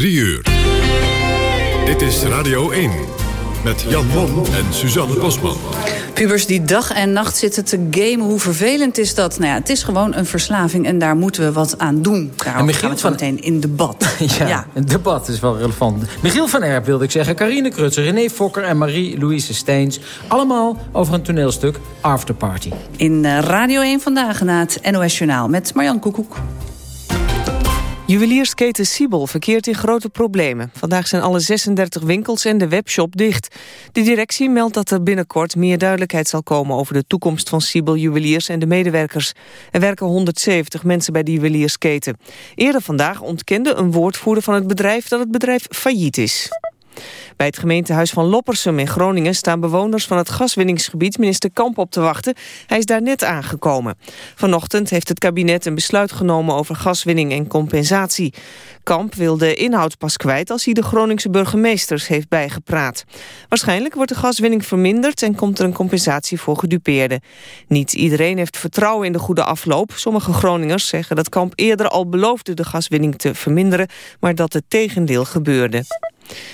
3 uur. Dit is Radio 1 met Jan Mom en Suzanne Bosman. Pubers die dag en nacht zitten te gamen, hoe vervelend is dat? Nou ja, het is gewoon een verslaving en daar moeten we wat aan doen. Daarom gaan we het van... meteen in debat. ja, ja, een debat is wel relevant. Michiel van Erp wilde ik zeggen, Carine Krutzer, René Fokker en Marie-Louise Steens. Allemaal over een toneelstuk Afterparty. In eh, Radio 1 vandaag na het NOS Journaal met Marjan Koekoek. Juweliersketen Siebel verkeert in grote problemen. Vandaag zijn alle 36 winkels en de webshop dicht. De directie meldt dat er binnenkort meer duidelijkheid zal komen... over de toekomst van Siebel Juweliers en de medewerkers. Er werken 170 mensen bij de juweliersketen. Eerder vandaag ontkende een woordvoerder van het bedrijf... dat het bedrijf failliet is. Bij het gemeentehuis van Loppersum in Groningen staan bewoners van het gaswinningsgebied minister Kamp op te wachten. Hij is daar net aangekomen. Vanochtend heeft het kabinet een besluit genomen over gaswinning en compensatie. Kamp wil de inhoud pas kwijt als hij de Groningse burgemeesters heeft bijgepraat. Waarschijnlijk wordt de gaswinning verminderd en komt er een compensatie voor gedupeerden. Niet iedereen heeft vertrouwen in de goede afloop. Sommige Groningers zeggen dat Kamp eerder al beloofde de gaswinning te verminderen, maar dat het tegendeel gebeurde.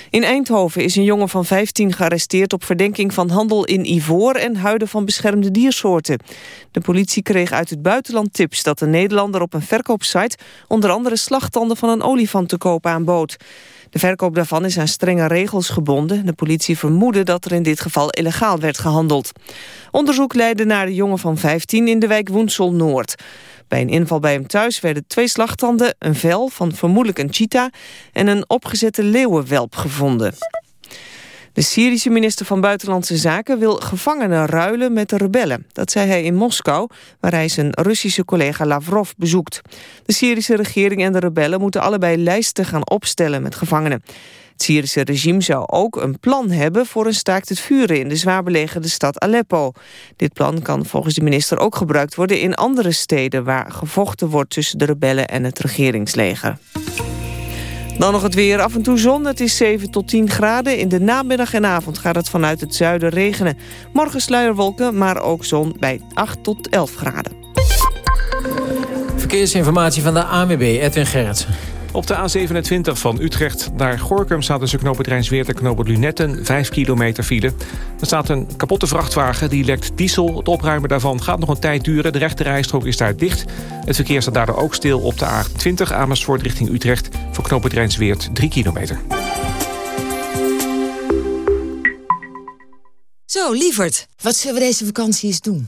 In Eindhoven is een jongen van 15 gearresteerd op verdenking van handel in ivoor en huiden van beschermde diersoorten. De politie kreeg uit het buitenland tips dat een Nederlander op een verkoopsite onder andere slagtanden van een olifant te koop aanbood. De verkoop daarvan is aan strenge regels gebonden. De politie vermoedde dat er in dit geval illegaal werd gehandeld. Onderzoek leidde naar de jongen van 15 in de wijk Woensel Noord. Bij een inval bij hem thuis werden twee slagtanden, een vel van vermoedelijk een cheetah en een opgezette leeuwenwelp gevonden. De Syrische minister van Buitenlandse Zaken wil gevangenen ruilen met de rebellen. Dat zei hij in Moskou, waar hij zijn Russische collega Lavrov bezoekt. De Syrische regering en de rebellen moeten allebei lijsten gaan opstellen met gevangenen. Het Syrische regime zou ook een plan hebben voor een staakt het vuren in de zwaar belegerde stad Aleppo. Dit plan kan volgens de minister ook gebruikt worden in andere steden waar gevochten wordt tussen de rebellen en het regeringsleger. Dan nog het weer. Af en toe zon. Het is 7 tot 10 graden. In de namiddag en avond gaat het vanuit het zuiden regenen. Morgen sluierwolken, maar ook zon bij 8 tot 11 graden. Verkeersinformatie van de ANWB, Edwin Gerritsen. Op de A27 van Utrecht naar Gorkum staat tussen knooppunt Rijnsweert en Lunetten 5 kilometer file. Er staat een kapotte vrachtwagen, die lekt diesel. Het opruimen daarvan gaat nog een tijd duren. De rechte rijstrook is daar dicht. Het verkeer staat daardoor ook stil op de A28 Amersfoort richting Utrecht... voor Rijnsweert 3 kilometer. Zo, lieverd, wat zullen we deze vakantie eens doen?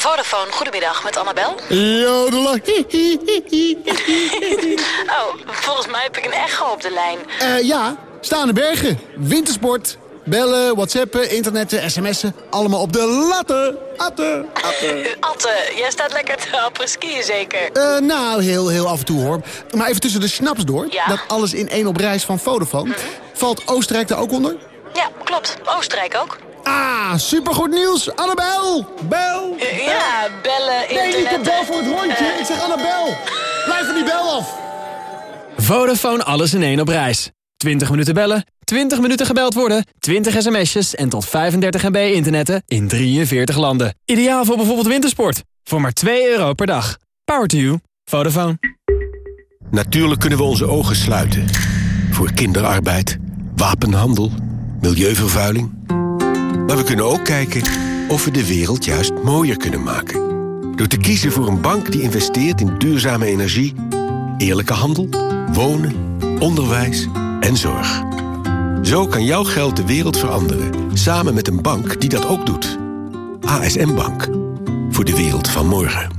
Vodafone, goedemiddag, met Annabel. Jodela. oh, volgens mij heb ik een echo op de lijn. Uh, ja, staande bergen, wintersport, bellen, whatsappen, internetten, sms'en. Allemaal op de latten. Atte, atte. atte, jij staat lekker te happen skiën zeker? Uh, nou, heel, heel af en toe hoor. Maar even tussen de snaps door. Ja? Dat alles in één op reis van Vodafone. Mhm. Valt Oostenrijk daar ook onder? Ja, klopt. Oostenrijk ook. Ah, supergoed nieuws. Annabel, bel. Ja, bellen, internet. Nee, niet de bel voor het rondje. Ik zeg Annabel. Blijf van die bel af. Vodafone alles in één op reis. 20 minuten bellen, 20 minuten gebeld worden, 20 sms'jes en tot 35 MB internetten in 43 landen. Ideaal voor bijvoorbeeld wintersport. Voor maar 2 euro per dag. Power to you. Vodafone. Natuurlijk kunnen we onze ogen sluiten. Voor kinderarbeid, wapenhandel, milieuvervuiling. Maar we kunnen ook kijken of we de wereld juist mooier kunnen maken. Door te kiezen voor een bank die investeert in duurzame energie, eerlijke handel, wonen, onderwijs en zorg. Zo kan jouw geld de wereld veranderen, samen met een bank die dat ook doet. ASM Bank, voor de wereld van morgen.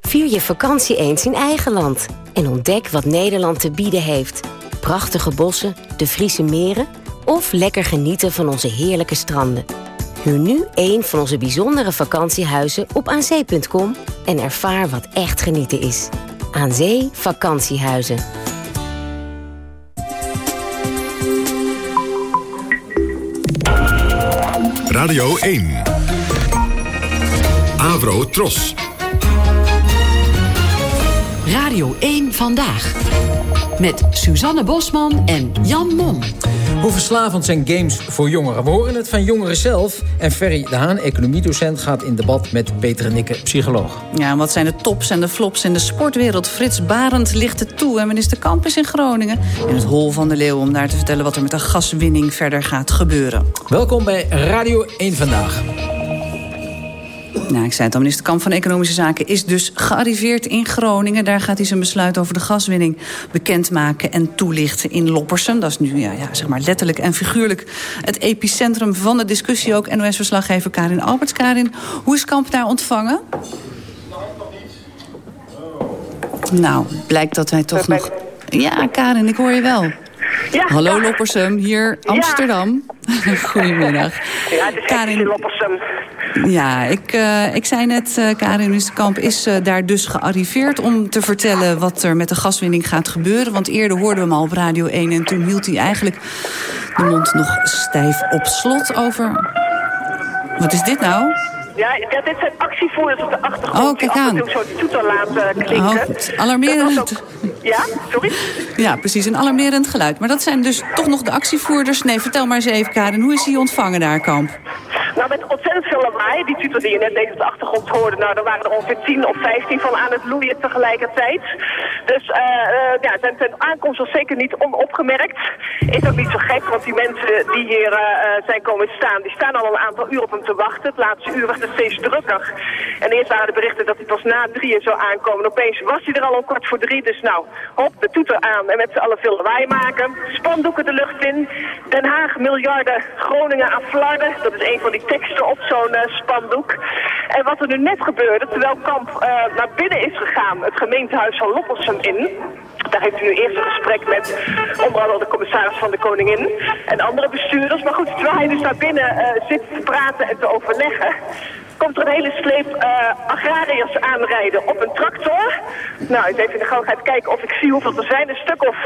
Vier je vakantie eens in eigen land en ontdek wat Nederland te bieden heeft. Prachtige bossen, de Friese meren of lekker genieten van onze heerlijke stranden. Huur nu een van onze bijzondere vakantiehuizen op aanzee.com en ervaar wat echt genieten is. Aan Zee Vakantiehuizen. Radio 1. Avro Tros. Radio 1 Vandaag. Met Suzanne Bosman en Jan Mom. Hoe verslavend zijn games voor jongeren? We horen het van jongeren zelf. En Ferry de Haan, economiedocent, gaat in debat met Peter Nikke, psycholoog. Ja, en wat zijn de tops en de flops in de sportwereld? Frits Barend ligt het toe en minister Kamp is in Groningen. In het Hol van de Leeuw om daar te vertellen wat er met de gaswinning verder gaat gebeuren. Welkom bij Radio 1 Vandaag. Nou, ik zei het al, minister Kamp van Economische Zaken is dus gearriveerd in Groningen. Daar gaat hij zijn besluit over de gaswinning bekendmaken en toelichten in Loppersum. Dat is nu ja, ja, zeg maar letterlijk en figuurlijk het epicentrum van de discussie ook. NOS-verslaggever Karin Alberts. Karin, hoe is Kamp daar ontvangen? Nou, blijkt dat hij toch nog... Ja, Karin, ik hoor je wel. Ja, Hallo ja. Loppersum, hier Amsterdam. Goedemiddag. Ja, het is Karin- Loppersum. Ja, ik, eh, ik zei net, eh Karin minister Kamp is eh, daar dus gearriveerd... om te vertellen wat er met de gaswinning gaat gebeuren. Want eerder hoorden we hem al op Radio 1... en toen hield hij eigenlijk de mond nog stijf op slot over... Wat is dit nou? Ja, ja, dit zijn actievoerders op de achtergrond. Oh, kijk die af aan. en toe zo die toeter laten klinken. Oh, goed. Alarmerend. Ook- Ja, sorry? Ja, precies, een alarmerend geluid. Maar dat zijn dus toch nog de actievoerders. Nee, vertel maar eens even, Karin, hoe is hij ontvangen daar, Kamp? Nou, met ontzettend veel lawaai. Die tutor die je net deze op de achtergrond hoorde, nou, er waren er ongeveer 10 of 15 van aan het loeien tegelijkertijd. Dus eh, eh, ja, zijn, zijn aankomst was zeker niet onopgemerkt. Is ook niet zo gek, want die mensen die hier eh, eh, zijn komen staan, die staan al een aantal uur op hem te wachten. Het laatste uur werd het steeds drukker. En eerst waren de berichten dat hij pas na drieën zou aankomen. Opeens was hij er al om kwart voor drie, dus nou, hop, de toeter aan en met z'n allen veel lawaai maken. Spandoeken de lucht in. Den Haag miljarden, Groningen aan flarden. Dat is een van die teksten op zo'n eh, spandoek. En wat er nu net gebeurde, terwijl Kamp eh, naar binnen is gegaan, het gemeentehuis van Loppersum in. Daar heeft hij nu eerst een gesprek met onder andere de commissaris van de Koningin en andere bestuurders. Maar goed, terwijl hij dus naar binnen eh, zit te praten en te overleggen, komt er een hele sleep eh, agrariërs aanrijden op een tractor. Nou, eens even in de gauwheid kijken of ik zie hoeveel er zijn. Een stuk of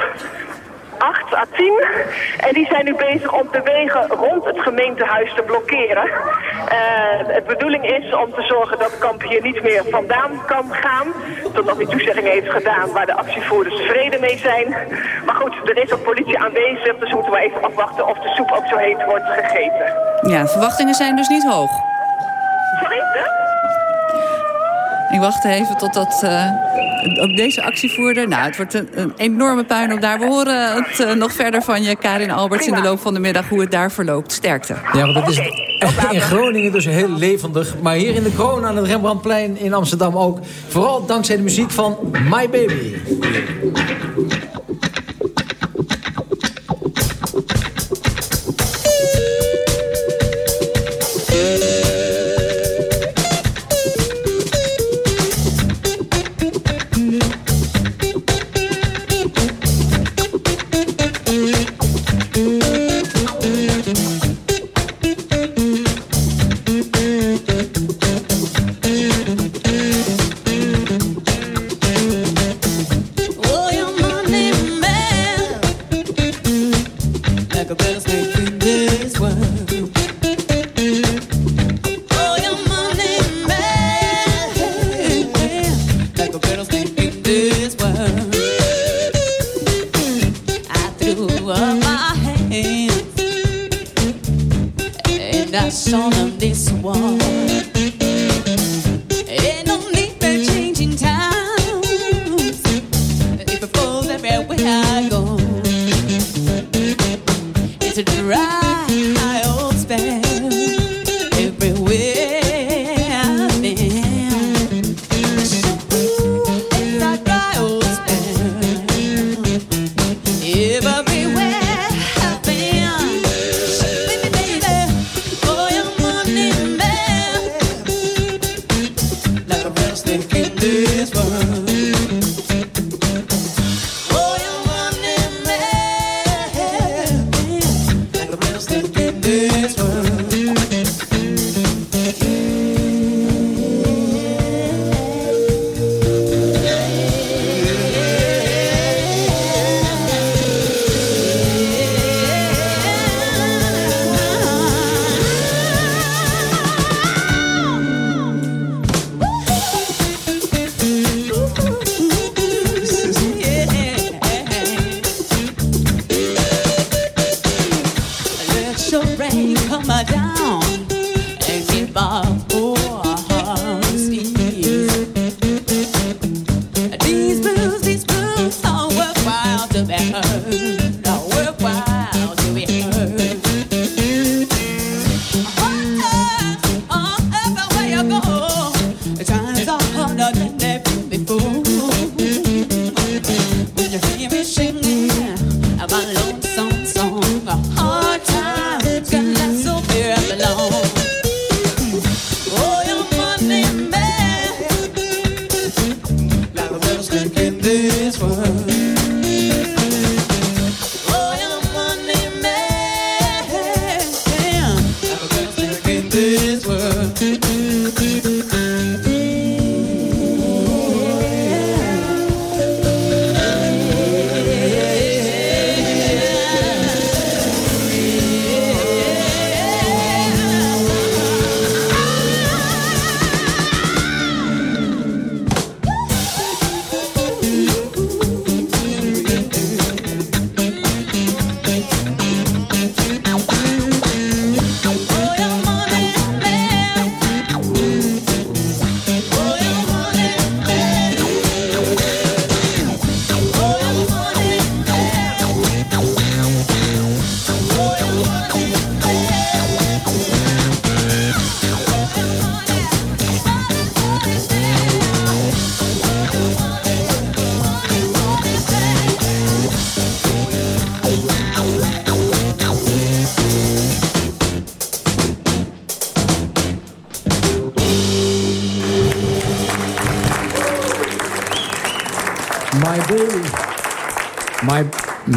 8 à 10. En die zijn nu bezig om de wegen rond het gemeentehuis te blokkeren. Eh, het bedoeling is om te zorgen dat Kamp hier niet meer vandaan kan gaan. Totdat hij toezeggingen heeft gedaan waar de actievoerders tevreden mee zijn. Maar goed, er is ook politie aanwezig. Dus moeten we even afwachten of de soep ook zo heet wordt gegeten. Ja, verwachtingen zijn dus niet hoog. Ik wacht even totdat uh, ook deze actievoerder... Nou, het wordt een, een enorme puin op daar. We horen het uh, nog verder van je, Karin Alberts, in de loop van de middag... hoe het daar verloopt. Sterkte. Ja, want het is in Groningen dus heel levendig. Maar hier in de kroon aan het Rembrandtplein in Amsterdam ook. Vooral dankzij de muziek van My Baby.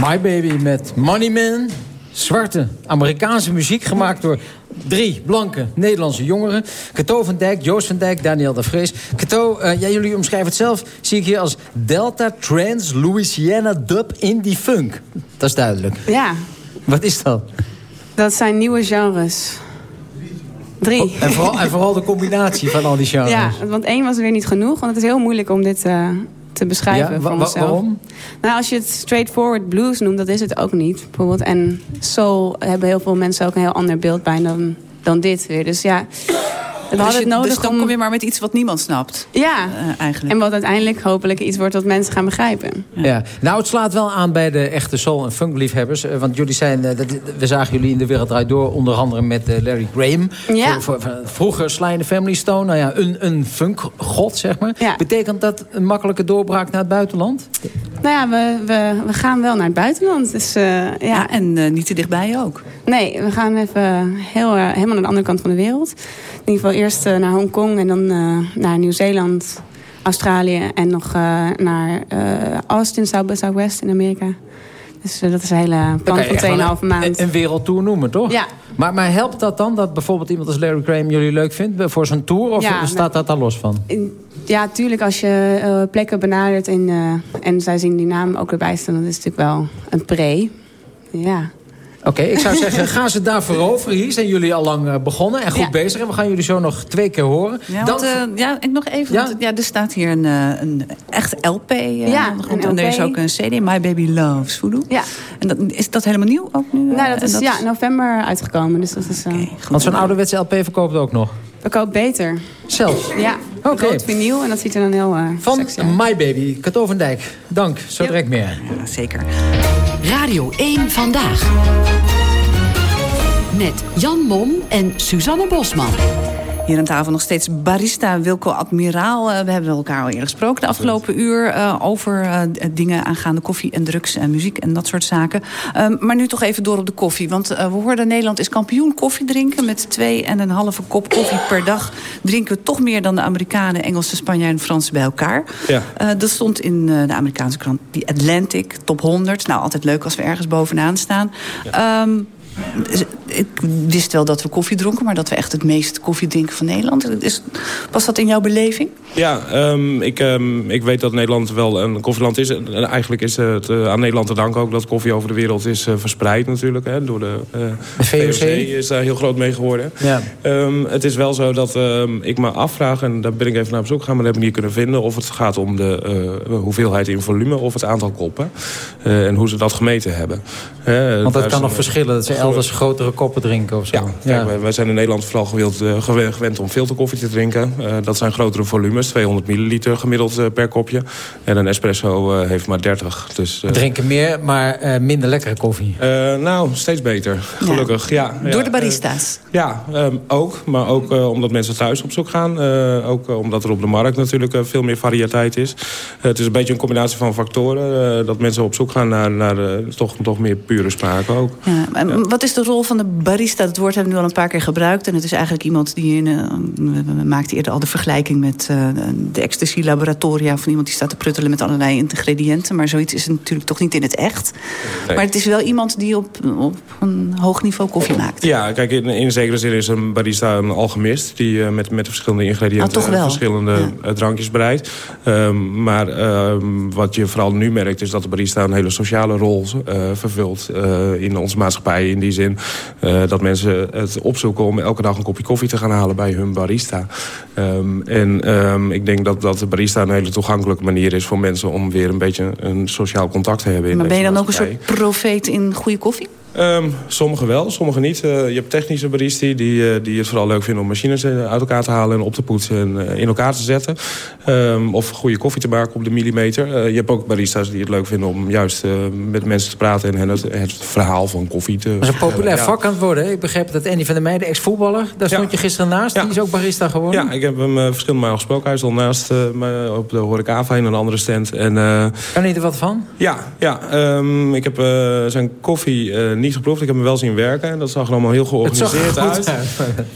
My Baby met Money Man. Zwarte Amerikaanse muziek gemaakt door drie blanke Nederlandse jongeren. Cato van Dijk, Joost van Dijk, Daniel de Vrees. Cato, uh, ja, jullie omschrijven het zelf, zie ik hier als Delta Trans Louisiana Dub Indie Funk. Dat is duidelijk. Ja. Wat is dat? Dat zijn nieuwe genres. Drie. Oh, en, vooral, en vooral de combinatie van al die genres. Ja, want één was weer niet genoeg. Want het is heel moeilijk om dit uh, te beschrijven ja, voor wa onszelf. Waarom? Nou, als je het straightforward blues noemt, dat is het ook niet. Bijvoorbeeld. En soul hebben heel veel mensen ook een heel ander beeld bij dan, dan dit weer. Dus ja, we Dus, hadden je, het nodig dus dan om... kom je maar met iets wat niemand snapt. Ja, uh, eigenlijk. en wat uiteindelijk hopelijk iets wordt wat mensen gaan begrijpen. Ja. Nou, het slaat wel aan bij de echte soul- en funkliefhebbers. Uh, want jullie zijn, uh, dat, we zagen jullie in de Wereld Draait Door... onder andere met Larry Graham. Ja. Voor, voor, voor, vroeger Sly Family Stone. Nou ja, een, een funkgod, zeg maar. Ja. Betekent dat een makkelijke doorbraak naar het buitenland? Nou ja, we, we, we gaan wel naar het buitenland. Dus, ja. ja. en niet te dichtbij ook. Nee, we gaan even heel, helemaal naar de andere kant van de wereld. In ieder geval eerst naar Hongkong en dan naar Nieuw-Zeeland, Australië en nog naar Austin, South, Southwest in Amerika. Dus dat is een hele plan van 2,5 maand. Een, een wereldtour noemen, toch? Ja. Maar, maar helpt dat dan dat bijvoorbeeld iemand als Larry Graham jullie leuk vindt voor zo'n tour? Of ja, staat dat daar los van? Ja, tuurlijk als je uh, plekken benadert en, uh, en zij zien die naam ook erbij staan, dan is het natuurlijk wel een pre. Ja. Oké, okay, ik zou zeggen, gaan ze daar veroveren. Hier zijn jullie al lang uh, begonnen en goed ja. bezig. En we gaan jullie zo nog twee keer horen. Ja, want, uh, ja ik nog even. Ja? Want, ja, er staat hier een, uh, een echt LP. ja, en een LP. er is ook een CD, My Baby Loves Voodoo. Ja. En dat, is dat helemaal nieuw ook nu? Nou, dat is dat ja, november uitgekomen. Dus dat is, okay, want zo'n ouderwetse LP verkoopt ook nog? Verkoopt beter. Zelfs? Ja. Oké. Okay. Rood vinyl en dat ziet er dan heel uh, Van sexy uit. My Baby, Cato van Dijk. Dank, zo ja. direct meer. Ja, zeker. Radio 1 Vandaag. Met Jan Mom en Suzanne Bosman. Hier aan tafel nog steeds barista Wilco Admiraal. Uh, we hebben elkaar al eerder gesproken de afgelopen uur... Uh, over uh, dingen aangaande koffie en drugs en muziek en dat soort zaken. Um, maar nu toch even door op de koffie. Want we hoorden Nederland is kampioen koffie drinken... met twee en een halve kop koffie per dag. Drinken we toch meer dan de Amerikanen, Engelsen, Spanjaarden en Fransen bij elkaar. Ja. dat stond in de Amerikaanse krant The Atlantic, top 100. Nou, altijd leuk als we ergens bovenaan staan. Ja. Um, ik wist wel dat we koffie dronken... maar dat we echt het meest koffie drinken van Nederland. Is, was dat in jouw beleving? Ja, um, ik, um, ik weet dat Nederland wel een koffieland is. En eigenlijk is het uh, aan Nederland te danken ook... dat koffie over de wereld is uh, verspreid natuurlijk. Hè, door de, uh, de VOC. Is daar heel groot mee geworden. Ja. Um, het is wel zo dat ik me afvraag... en daar ben ik even naar op zoek gegaan... maar dat heb ik niet kunnen vinden... of het gaat om de hoeveelheid in volume of het aantal koppen. en hoe ze dat gemeten hebben. Want dat kan nog verschillen. Dat ze elders grotere koppen drinken of zo. Ja, kijk, wij, wij, zijn in Nederland vooral gewild, uh, gewend om filterkoffie te drinken. Uh, dat zijn grotere volumes, 200 milliliter gemiddeld uh, per kopje. En een espresso heeft maar 30. Dus, We drinken meer, maar minder lekkere koffie. nou, steeds beter, gelukkig. Ja. ja Door de barista's? Ja, um, ook. Maar ook omdat mensen thuis op zoek gaan. ook omdat er op de markt natuurlijk veel meer variëteit is. het is een beetje een combinatie van factoren. dat mensen op zoek gaan naar, naar toch, toch meer pure smaak ook. Ja, ja. Wat is de rol van de barista? Dat woord hebben we nu al een paar keer gebruikt. En het is eigenlijk iemand die... In, uh, we maakten eerder al de vergelijking met uh, de ecstasy-laboratoria... van iemand die staat te pruttelen met allerlei ingrediënten. Maar zoiets is natuurlijk toch niet in het echt. Nee. Maar het is wel iemand die op, op een hoog niveau koffie maakt. Ja, kijk, in, in zekere zin is een barista een alchemist... die uh, met, met verschillende ingrediënten ah, verschillende ja. drankjes bereidt. Um, maar um, wat je vooral nu merkt... is dat de barista een hele sociale rol vervult in onze maatschappij. In die zin uh, dat mensen het opzoeken om elke dag een kopje koffie te gaan halen bij hun barista. Um, en um, ik denk dat, dat de barista een hele toegankelijke manier is voor mensen om weer een beetje een sociaal contact te hebben. In maar ben je dan ook een soort profeet in goede koffie? Um, sommigen wel, sommigen niet. Uh, je hebt technische baristi die, uh, die het vooral leuk vinden om machines uit elkaar te halen en op te poetsen en in elkaar te zetten. Um, of goede koffie te maken op de millimeter. je hebt ook barista's die het leuk vinden om juist met mensen te praten en het, het verhaal van koffie te. Dat is een populair vak aan het worden. Ik begreep dat Andy van der Meijden, ex-voetballer, daar stond ja. je gisteren naast. Ja. Die is ook barista geworden. Ja, ik heb hem verschillende malen gesproken. Hij stond naast me op de Horecava in een andere stand. En, kan je er wat van? Ja, ja um, ik heb zijn koffie niet niet geproefd. Ik heb hem wel zien werken. En dat zag er allemaal heel georganiseerd Het zag er goed uit.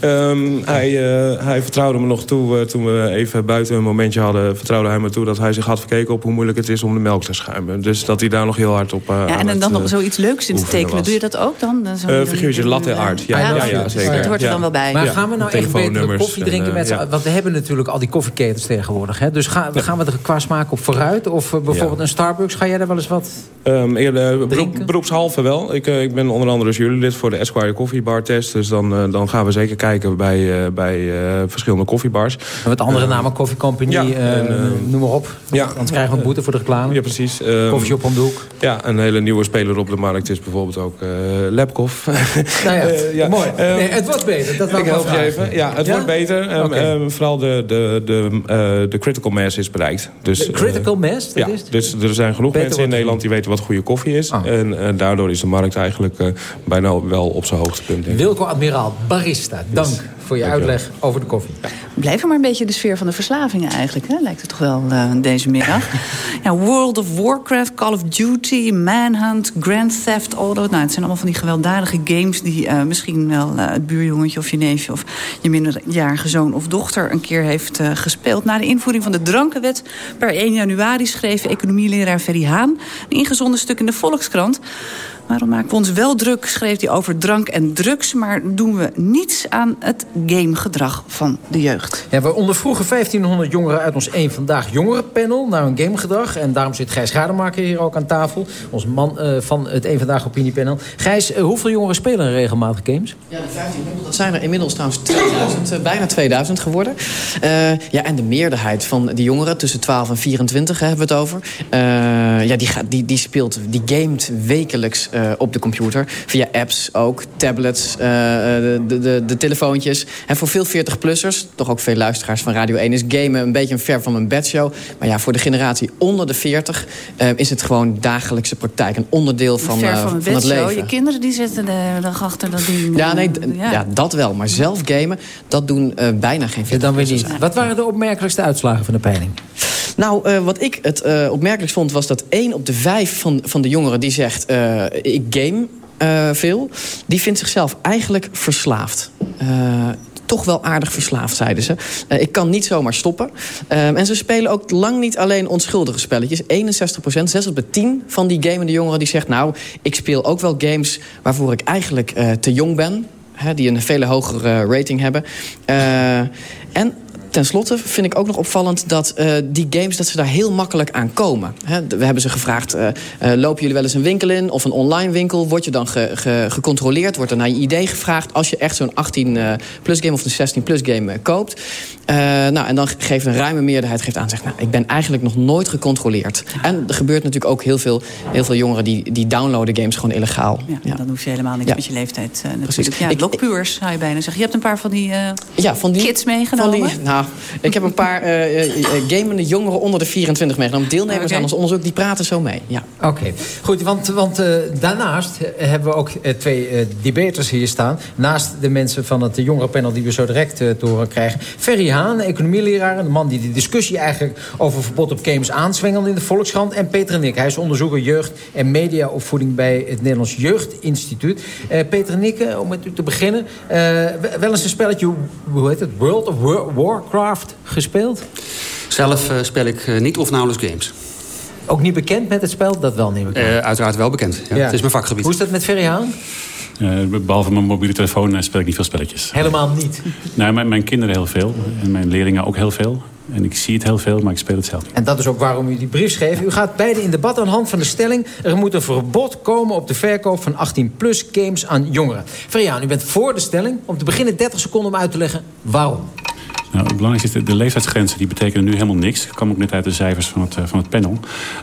Ehm, hij, eh, hij vertrouwde me nog toe, eh, toen we even buiten een momentje hadden... vertrouwde hij me toe dat hij zich had verkeken op hoe moeilijk het is om de melk te schuimen. Dus dat hij daar nog heel hard op uh, Ja, en dan nog zoiets leuks in te tekenen. Doe je dat ook dan? dan uh, figuurtje latte art. Ja, ja, ja, ja, zeker. Dat hoort er dan wel bij. Maar gaan we nou echt beter koffie drinken en, met ja. Want we hebben natuurlijk al die koffieketens tegenwoordig. Hè? Dus gaan, gaan we er qua smaak op vooruit? Of bijvoorbeeld een Starbucks, ga jij daar wel eens wat um, eerder, beroep, Beroepshalve wel. Ik, uh, ik ben onder andere jurylid voor de Esquire Coffee Bar Test. Dus dan, uh, dan gaan we zeker kijken bij, bij verschillende koffiebars. Met andere namen, Coffee Company, ja, en, noem maar op. Ja, Anders krijgen we een boete voor de reclame. Ja, precies. Um, Koffieshop om de hoek. Ja, een hele nieuwe speler op de markt is bijvoorbeeld ook Labkoff. nou ja, ja. mooi. Um, nee, het wordt beter. Dat ik help je even. Ja, het ja? wordt beter. Okay. um, vooral de, de, de, de critical mass is bereikt. Dus, de critical mass? Uh, ja, is dus er zijn genoeg beter mensen in Nederland die weten wat goede koffie is. Oh. En uh, daardoor is de markt eigenlijk uh, bijna wel op zijn hoogtepunt. Wilco Admiraal, barista, dank yes. voor je uitleg over de koffie. Blijven maar een beetje de sfeer van de verslavingen eigenlijk, hè? lijkt het toch wel uh, deze middag. ja, World of Warcraft, Call of Duty, Manhunt, Grand Theft Auto. Nou, het zijn allemaal van die gewelddadige games... die uh, misschien wel uh, het buurjongetje of je neefje... of je minderjarige zoon of dochter een keer heeft uh, gespeeld. Na de invoering van de drankenwet per 1 januari... schreef economieleraar Ferry Haan een ingezonden stuk in de Volkskrant... Waarom maken we ons wel druk, schreef hij over drank en drugs... maar doen we niets aan het gamegedrag van de jeugd. Ja, we ondervroegen 1500 jongeren uit ons één Vandaag Jongerenpanel... naar hun gamegedrag. En daarom zit Gijs Rademaker hier ook aan tafel. Ons man uh, van het één Vandaag Opiniepanel. Gijs, uh, hoeveel jongeren spelen regelmatig games? Ja, de 1500. Dat zijn er inmiddels trouwens 2000, uh, bijna 2000 geworden. Uh, ja, en de meerderheid van die jongeren, tussen 12 en 24 hè, hebben we het over... Uh, ja, die, gaat, die, die speelt, die gamet wekelijks uh, op de computer. Via apps ook, tablets, uh, de, de, de telefoontjes. En voor veel 40-plussers, toch ook veel luisteraars van Radio 1... is gamen een beetje een ver van mijn bedshow. Maar ja, voor de generatie onder de 40 uh, is het gewoon dagelijkse praktijk. Een onderdeel van, ver van, van het leven. Je kinderen die zitten de dag achter dat ding. Ja, nee, ja. ja. dat wel. Maar zelf gamen, dat doen bijna geen 40 dan weer niet. Wat waren de opmerkelijkste uitslagen van de peiling? Nou, uh, wat ik het uh, opmerkelijk vond... was dat één op de vijf van, van de jongeren die zegt... Uh, ik game veel, die vindt zichzelf eigenlijk verslaafd. toch wel aardig verslaafd, zeiden ze. ik kan niet zomaar stoppen. en ze spelen ook lang niet alleen onschuldige spelletjes. 61 procent, 6 op de 10 van die gamende jongeren... die zegt, nou, ik speel ook wel games... waarvoor ik eigenlijk te jong ben... Hè, die een veel hogere rating hebben. en Ten slotte vind ik ook nog opvallend dat uh, die games dat ze daar heel makkelijk aan komen. He, we hebben ze gevraagd, uh, uh, lopen jullie wel eens een winkel in of een online winkel? Word je dan ge, ge, gecontroleerd? Wordt er naar je idee gevraagd als je echt zo'n 18-plus game of een 16-plus game koopt? nou, en dan geeft een ruime meerderheid geeft aan, zegt, nou, ik ben eigenlijk nog nooit gecontroleerd. En er gebeurt natuurlijk ook heel veel, heel veel jongeren die, die downloaden games gewoon illegaal. Ja, ja. dan hoef je helemaal niks ja. met je leeftijd natuurlijk. Ja, lokpuurs zou je bijna zeggen. Je hebt een paar van die, ja, van die kids meegenomen. Van die, nou, ik heb een paar uh, uh, gamende jongeren onder de 24 meegenomen. Deelnemers okay. aan ons onderzoek, die praten zo mee. Ja. Oké, okay. goed. Want, want uh, daarnaast hebben we ook twee debaters hier staan. Naast de mensen van het jongerenpanel die we zo direct te horen krijgen. Ferry Haan, economieleraar. De man die de discussie eigenlijk over verbod op games aanzwengelde in de Volkskrant. En Peter Nick, hij is onderzoeker jeugd- en mediaopvoeding bij het Nederlands Jeugdinstituut. Peter Nick, om met u te beginnen. wel eens een spelletje, hoe heet het? World of Warcraft gespeeld? Zelf uh, speel ik uh, niet of nauwelijks games. Ook niet bekend met het spel? Dat wel, neem ik aan. Uh, uiteraard wel bekend. Ja. Ja. Het is mijn vakgebied. Hoe is dat met Ferry Haan? behalve mijn mobiele telefoon speel ik niet veel spelletjes. Helemaal niet? Nee, mijn, mijn kinderen heel veel. En mijn leerlingen ook heel veel. En ik zie het heel veel, maar ik speel het zelf niet. En dat is ook waarom u die brief schreef. U gaat beide in debat aan de hand van de stelling... er moet een verbod komen op de verkoop van 18-plus games aan jongeren. Ferjaan, u bent voor de stelling. Om te beginnen 30 seconden om uit te leggen waarom. Nou, het belangrijkste is, de, de leeftijdsgrenzen die betekenen nu helemaal niks. Dat kwam ook net uit de cijfers van het, uh, van het panel.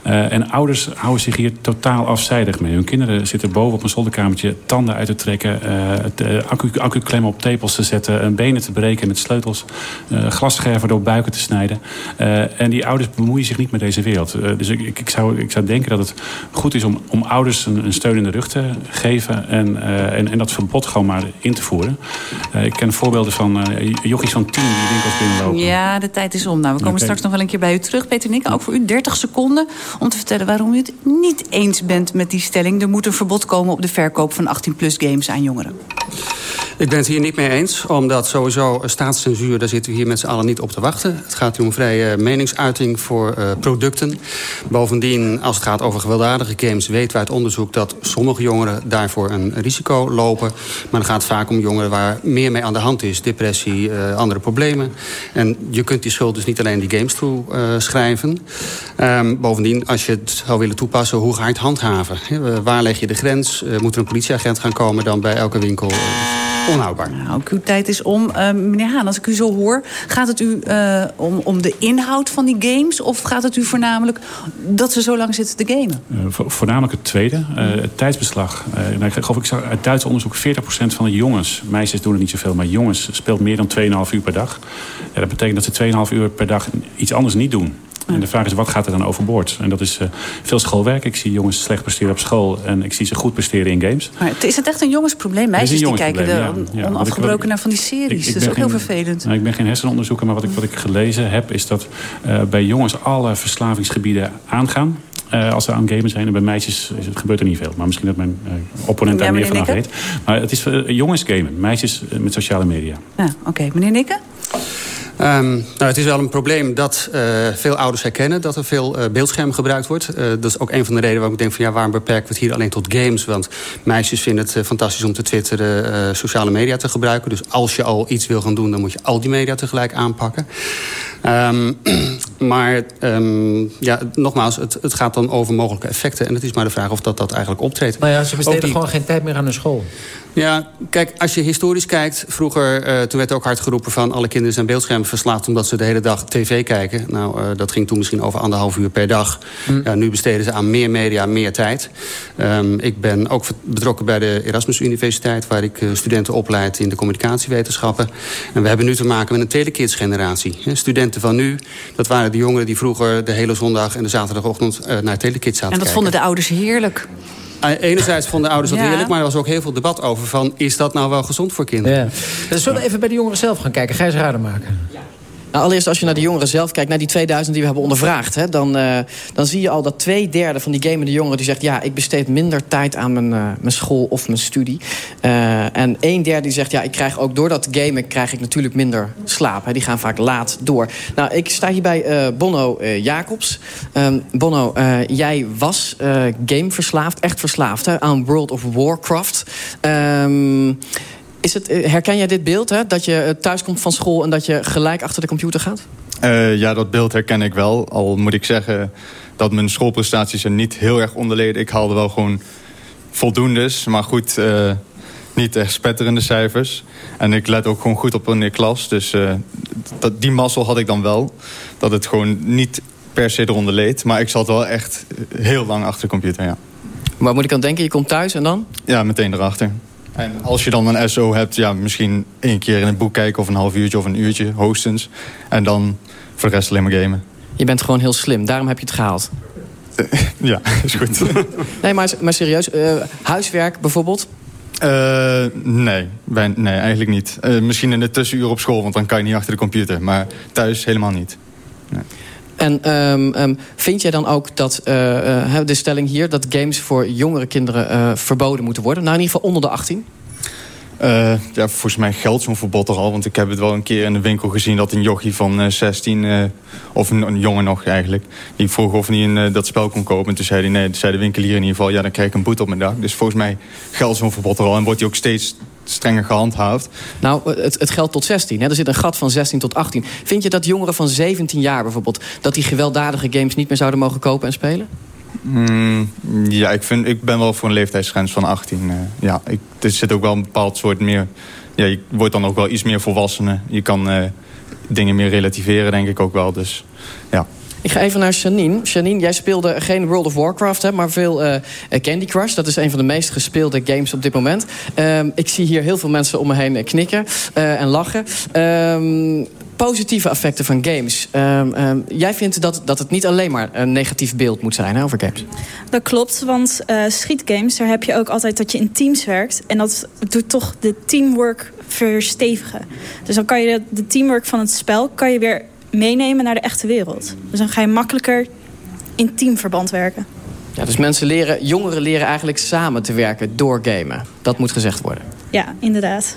Uh, en ouders houden zich hier totaal afzijdig mee. Hun kinderen zitten boven op een zolderkamertje tanden uit te trekken... Uh, accu, accu op tepels te zetten... benen te breken met sleutels... glasscherven door buiken te snijden. en die ouders bemoeien zich niet met deze wereld. dus ik, ik, zou, ik zou denken dat het goed is om, om ouders een, een steun in de rug te geven... en, en, en dat verbod gewoon maar in te voeren. ik ken voorbeelden van jochies van tien... die winkels binnenlopen. Ja, de tijd is om. Nou, we komen straks nog wel een keer bij u terug. Peter Nikke, ook voor u 30 seconden om te vertellen waarom u het niet eens bent met die stelling. Er moet een verbod komen op de verkoop van 18-plus games aan jongeren. Ik ben het hier niet mee eens, omdat sowieso staatscensuur... daar zitten we hier met z'n allen niet op te wachten. Het gaat hier om vrije meningsuiting voor eh, producten. Bovendien, als het gaat over gewelddadige games... weten we uit onderzoek dat sommige jongeren daarvoor een risico lopen. Maar dan gaat het vaak om jongeren waar meer mee aan de hand is. Depressie, eh, andere problemen. En je kunt die schuld dus niet alleen die games toe eh, schrijven. Ehm, bovendien, als je het zou willen toepassen, hoe ga je het handhaven? Waar leg je de grens? Eh, moet er een politieagent gaan komen dan bij elke winkel? Onhoudbaar. Nou, ook uw tijd is om. Eh, meneer Haan, als ik u zo hoor, gaat het u eh, om, om de inhoud van die games... of gaat het u voornamelijk dat ze zo lang zitten te gamen? Eh, vo- voornamelijk het tweede, eh, het tijdsbeslag. Eh, nou, ik geloof, ik zag uit Duits onderzoek 40% van de jongens, meisjes doen het niet zoveel, maar jongens speelt meer dan 2,5 uur per dag. Ja, dat betekent dat ze 2,5 uur per dag iets anders niet doen. En de vraag is, wat gaat er dan overboord? En dat is eh, veel schoolwerk. Ik zie jongens slecht presteren op school en ik zie ze goed presteren in games. Maar is het echt een jongensprobleem? Meisjes die kijken jongensprobleem, er ja. Ja, wat ik- onafgebroken naar van die series. dat is ook heel vervelend. Nou, ik ben geen hersenonderzoeker, maar wat ik, wat ik gelezen heb... is dat eh, bij jongens alle verslavingsgebieden aangaan. eh, als ze aan gamen zijn. En bij meisjes is het, gebeurt er niet veel. Maar misschien dat mijn eh, opponent Ja, daar meer van weet. Maar het is eh, jongens gamen. Meisjes eh, met sociale media. Ja, Oké, meneer Nikke? Ehm, nou, het is wel een probleem dat eh, veel ouders herkennen dat er veel eh, beeldscherm gebruikt wordt. Eh, dat is ook een van de redenen waarom ik denk van ja, waarom beperken we het hier alleen tot games? Want meisjes vinden het fantastisch om te twitteren, sociale media te gebruiken. Dus als je al iets wil gaan doen, dan moet je al die media tegelijk aanpakken. Ehm, maar ehm, ja, nogmaals, het, het gaat dan over mogelijke effecten. En het is maar de vraag of dat, dat eigenlijk optreedt. Nou ja, ze besteden die- gewoon geen tijd meer aan hun school. Ja, kijk, als je historisch kijkt... vroeger, eh, toen werd ook hard geroepen van... alle kinderen zijn beeldschermen verslaafd... omdat ze de hele dag tv kijken. Nou, eh, dat ging toen misschien over anderhalf uur per dag. Ja, nu besteden ze aan meer media, meer tijd. Ehm, ik ben ook betrokken bij de Erasmus Universiteit... waar ik eh, studenten opleid in de communicatiewetenschappen. En we hebben nu te maken met een telekids-generatie. Studenten van nu, dat waren de jongeren... die vroeger de hele zondag en de zaterdagochtend naar telekids zaten En dat kijken. vonden de ouders heerlijk. Eh, Enerzijds vonden ouders dat Ja. heerlijk... maar er was ook heel veel debat over van... is dat nou wel gezond voor kinderen? Ja. Dus zullen we even bij de jongeren zelf gaan kijken. Gijs Rademaker. Nou, allereerst als je naar de jongeren zelf kijkt, naar die 2000 die we hebben ondervraagd... Hè, dan, eh, dan zie je al dat twee derde van die gamende jongeren die zegt... ja, ik besteed minder tijd aan mijn, eh, mijn school of mijn studie. Eh, en een derde die zegt, ja, ik krijg ook door dat gamen... krijg ik natuurlijk minder slaap. Die gaan vaak laat door. Nou, ik sta hier bij Bonno Jacobs. Ehm, Bonno, jij was gameverslaafd, echt verslaafd hè, aan World of Warcraft... Ehm is het, eh, herken jij dit beeld, hè? dat je eh, thuis komt van school... en dat je gelijk achter de computer gaat? Eh, ja, dat beeld herken ik wel. Al moet ik zeggen dat mijn schoolprestaties er niet heel erg onder leden. Ik haalde wel gewoon voldoendes, maar goed, niet echt spetterende cijfers. En ik let ook gewoon goed op in de klas. Dus dat, die mazzel had ik dan wel. Dat het gewoon niet per se eronder leed. Maar ik zat wel echt heel lang achter de computer, ja. Waar moet ik aan denken? Je komt thuis en dan? Ja, meteen erachter. En als je dan een SO hebt, ja, misschien één keer in een boek kijken... of een half uurtje of een uurtje, hoogstens. En dan voor de rest alleen maar gamen. Je bent gewoon heel slim, daarom heb je het gehaald. Ja, is goed. Nee, maar, maar serieus, eh, huiswerk bijvoorbeeld? Eh, nee, wij- nee, eigenlijk niet. Eh, misschien in de tussenuur op school, want dan kan je niet achter de computer. Maar thuis helemaal niet. En ehm, ehm, vind jij dan ook dat eh, de stelling hier... dat games voor jongere kinderen eh, verboden moeten worden? Nou, in ieder geval onder de 18? Eh, ja, volgens mij geldt zo'n verbod er al. Want ik heb het wel een keer in de winkel gezien dat een jochie van eh, 16... eh, of een, een jongen nog eigenlijk... die vroeg of hij een, dat spel kon kopen. En toen zei hij, nee, zei de winkelier in ieder geval... ja, dan krijg ik een boete op mijn dak. Dus volgens mij geldt zo'n verbod er al. En wordt hij ook steeds strenger gehandhaafd. Nou, het, het geldt tot 16. Hè? Er zit een gat van 16 tot 18. Vind je dat jongeren van 17 jaar bijvoorbeeld... dat die gewelddadige games niet meer zouden mogen kopen en spelen? Mm, ja, ik, vind, ik ben wel voor een leeftijdsgrens van 18. eh, ja, ik, er zit ook wel een bepaald soort meer... Ja, je wordt dan ook wel iets meer volwassenen. Je kan eh, dingen meer relativeren, denk ik ook wel. Dus ja. Ik ga even naar Janine. Janine, jij speelde geen World of Warcraft, hè, maar veel eh, Candy Crush. Dat is een van de meest gespeelde games op dit moment. Ehm, ik zie hier heel veel mensen om me heen knikken eh, en lachen. Ehm, positieve effecten van games. Ehm, jij vindt dat, dat het niet alleen maar een negatief beeld moet zijn hè, over games. Dat klopt, want eh, schietgames, daar heb je ook altijd dat je in teams werkt. En dat doet toch de teamwork verstevigen. Dus dan kan je de teamwork van het spel kan je weer meenemen naar de echte wereld. Dus dan ga je makkelijker in teamverband werken. Ja, dus mensen leren, jongeren leren eigenlijk samen te werken door gamen. Dat moet gezegd worden. Ja, inderdaad.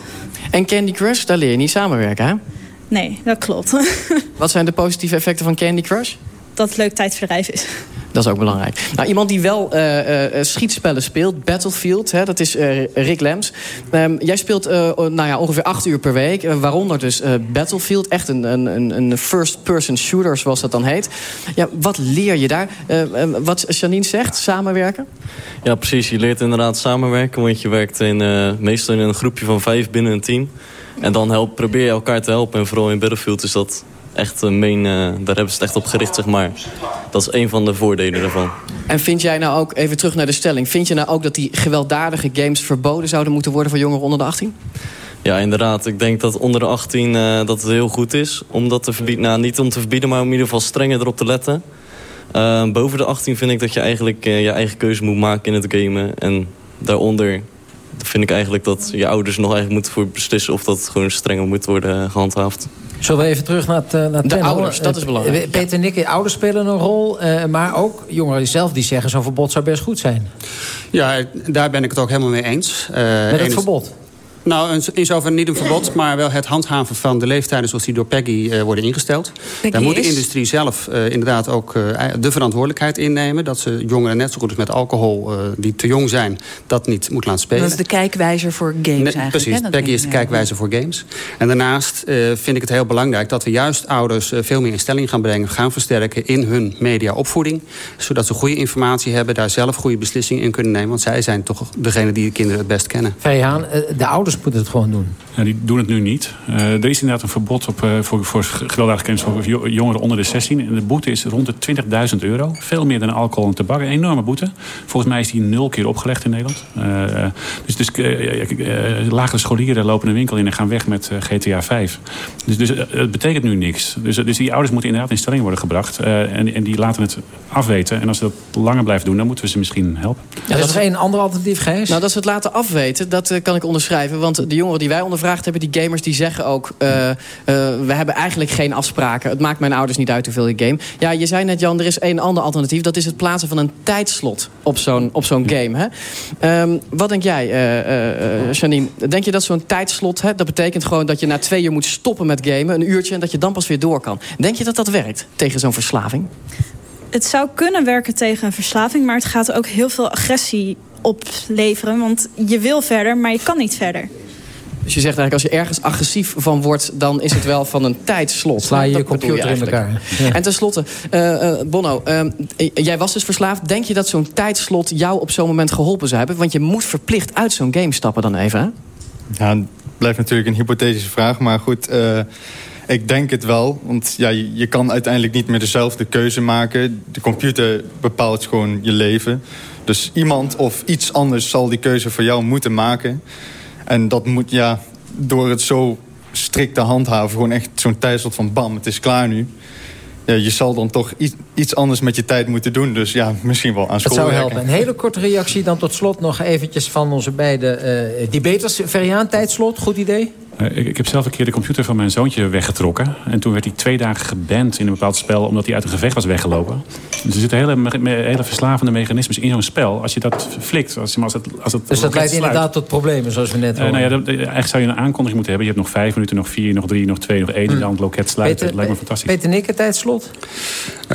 En Candy Crush, daar leer je niet samenwerken, hè? Nee, dat klopt. Wat zijn de positieve effecten van Candy Crush? Dat het leuk tijdverdrijf is. Dat is ook belangrijk. Nou, iemand die wel uh, uh, schietspellen speelt, Battlefield, hè, dat is uh, Rick Lems. Um, jij speelt nou ja, ongeveer acht uur per week, waaronder dus Battlefield. Echt een, een, een first-person shooter, zoals dat dan heet. Ja, wat leer je daar? wat Janine zegt, samenwerken? Ja, precies. Je leert inderdaad samenwerken, want je werkt in, meestal in een groepje van vijf binnen een team. En dan help, probeer je elkaar te helpen. En vooral in Battlefield is dat echt een main... Uh, daar hebben ze het echt op gericht, zeg maar. Dat is een van de voordelen daarvan. En vind jij nou ook, even terug naar de stelling... vind je nou ook dat die gewelddadige games verboden zouden moeten worden... voor jongeren onder de 18? Ja, inderdaad. Ik denk dat onder de 18 uh, dat het heel goed is. Om dat te verbieden. Nou, niet om te verbieden, maar om in ieder geval strenger erop te letten. Uh, boven de 18 vind ik dat je eigenlijk je eigen keuze moet maken in het gamen. En daaronder vind ik eigenlijk dat je ouders nog eigenlijk moeten voor beslissen... of dat gewoon strenger moet worden gehandhaafd. Zullen we even terug naar het, naar het De ouders, dat is belangrijk. Peter en Nikke, ouders spelen een rol. Uh, maar ook jongeren zelf die zeggen... zo'n verbod zou best goed zijn. Ja, daar ben ik het ook helemaal mee eens. Met het verbod? Nou, in zoverre niet een verbod, maar wel het handhaven van de leeftijden zoals die door Peggy uh, worden ingesteld. Peggy Daar moet de industrie zelf uh, inderdaad ook uh, de verantwoordelijkheid innemen. Dat ze jongeren net zo goed als met alcohol die te jong zijn, dat niet moet laten spelen. Dat is de kijkwijzer voor games Nee, eigenlijk. Precies, hè? Peggy is de kijkwijzer voor games. En daarnaast vind ik het heel belangrijk dat we juist ouders veel meer in stelling gaan brengen, gaan versterken in hun mediaopvoeding. Zodat ze goede informatie hebben, daar zelf goede beslissingen in kunnen nemen. Want zij zijn toch degene die de kinderen het best kennen. Vijaan, de ouders moeten het gewoon doen. Ja, die doen het nu niet. Uh, er is inderdaad een verbod op, uh, voor, voor gewelddadige kennis voor jongeren onder de 16. En de boete is rond de 20.000 euro. Veel meer dan alcohol en tabak. Een enorme boete. Volgens mij is die nul keer opgelegd in Nederland. Uh, dus dus lagere scholieren lopen een winkel in en gaan weg met GTA 5. Dus, dus het betekent nu niks. Dus, dus die ouders moeten inderdaad in stelling worden gebracht. en, en die laten het afweten. En als ze dat langer blijven doen, dan moeten we ze misschien helpen. Ja, dat is geen ander alternatief, Gijs? Nou, dat ze het laten afweten, dat kan ik onderschrijven. Want de jongeren die wij ondervraagd hebben, die gamers, die zeggen ook... Uh, we hebben eigenlijk geen afspraken. Het maakt mijn ouders niet uit hoeveel ik game. Ja, je zei net, Jan, er is één ander alternatief. Dat is het plaatsen van een tijdslot op zo'n zo'n game. Hè? Um, wat denk jij, uh, Janine? Denk je dat zo'n tijdslot... Hè, dat betekent gewoon dat je na twee uur moet stoppen met gamen... een uurtje, en dat je dan pas weer door kan. Denk je dat dat werkt tegen zo'n verslaving? Het zou kunnen werken tegen een verslaving... maar het gaat ook heel veel agressie opleveren. Want je wil verder, maar je kan niet verder. Dus je zegt eigenlijk, als je ergens agressief van wordt... dan is het wel van een tijdslot. Sla je Dat je computer in eigenlijk. elkaar. Ja. En tenslotte, uh, uh, Bonno, uh, jij was dus verslaafd. Denk je dat zo'n tijdslot jou op zo'n moment geholpen zou hebben? Want je moet verplicht uit zo'n game stappen dan even, hè? Ja, het blijft natuurlijk een hypothetische vraag. Maar goed, uh, ik denk het wel. Want ja, je, je kan uiteindelijk niet meer dezelfde keuze maken. De computer bepaalt gewoon je leven. Dus iemand of iets anders zal die keuze voor jou moeten maken. En dat moet, ja, door het zo strikt te handhaven... gewoon echt zo'n tijdslot van bam, het is klaar nu... Ja, je zal dan toch iets, iets anders met je tijd moeten doen. Dus ja, misschien wel aan school Het zou helpen. Een hele korte reactie dan tot slot nog eventjes van onze beide uh, debaters. Veriaan, tijdslot, goed idee? Uh, ik, ik, heb zelf een keer de computer van mijn zoontje weggetrokken. En toen werd hij twee dagen geband in een bepaald spel... omdat hij uit een gevecht was weggelopen. Dus er zitten hele, hele verslavende mechanismes in zo'n spel. Als je dat flikt, als, als het, als het Dus dat leidt sluit. inderdaad tot problemen, zoals we net uh, nou ja, dat, eigenlijk zou je een aankondiging moeten hebben. Je hebt nog vijf minuten, nog vier, nog drie, nog twee, nog één... Hmm. en dan het loket sluiten. Peter, dat lijkt me fantastisch. Peter Nikke, tijdslot?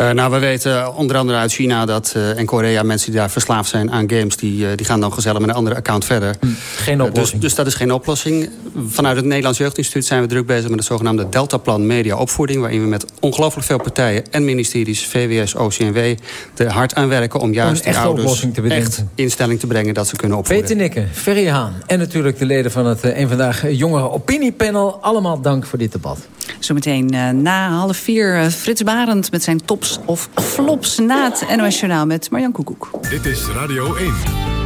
Uh, nou, we weten onder andere uit China dat, uh, en Korea... mensen die daar verslaafd zijn aan games... die, uh, die gaan dan gezellig met een andere account verder. Hmm. Geen oplossing. Dus, dus dat is geen oplossing. Vanuit het Nederlands Jeugdinstituut zijn we druk bezig... met het zogenaamde Deltaplan Media Opvoeding... waarin we met ongelooflijk veel partijen en ministeries... VWS, OCMW, er hard aan werken... om juist om die ouders te echt instelling te brengen... dat ze kunnen opvoeden. Peter Nikke, Ferry Haan en natuurlijk de leden van het een vandaag jongere opiniepanel. Allemaal dank voor dit debat. Zometeen uh, na half vier uh, Frits Barend met zijn tops of flops... na het NOS Journaal met Marjan Koekoek. Dit is Radio 1.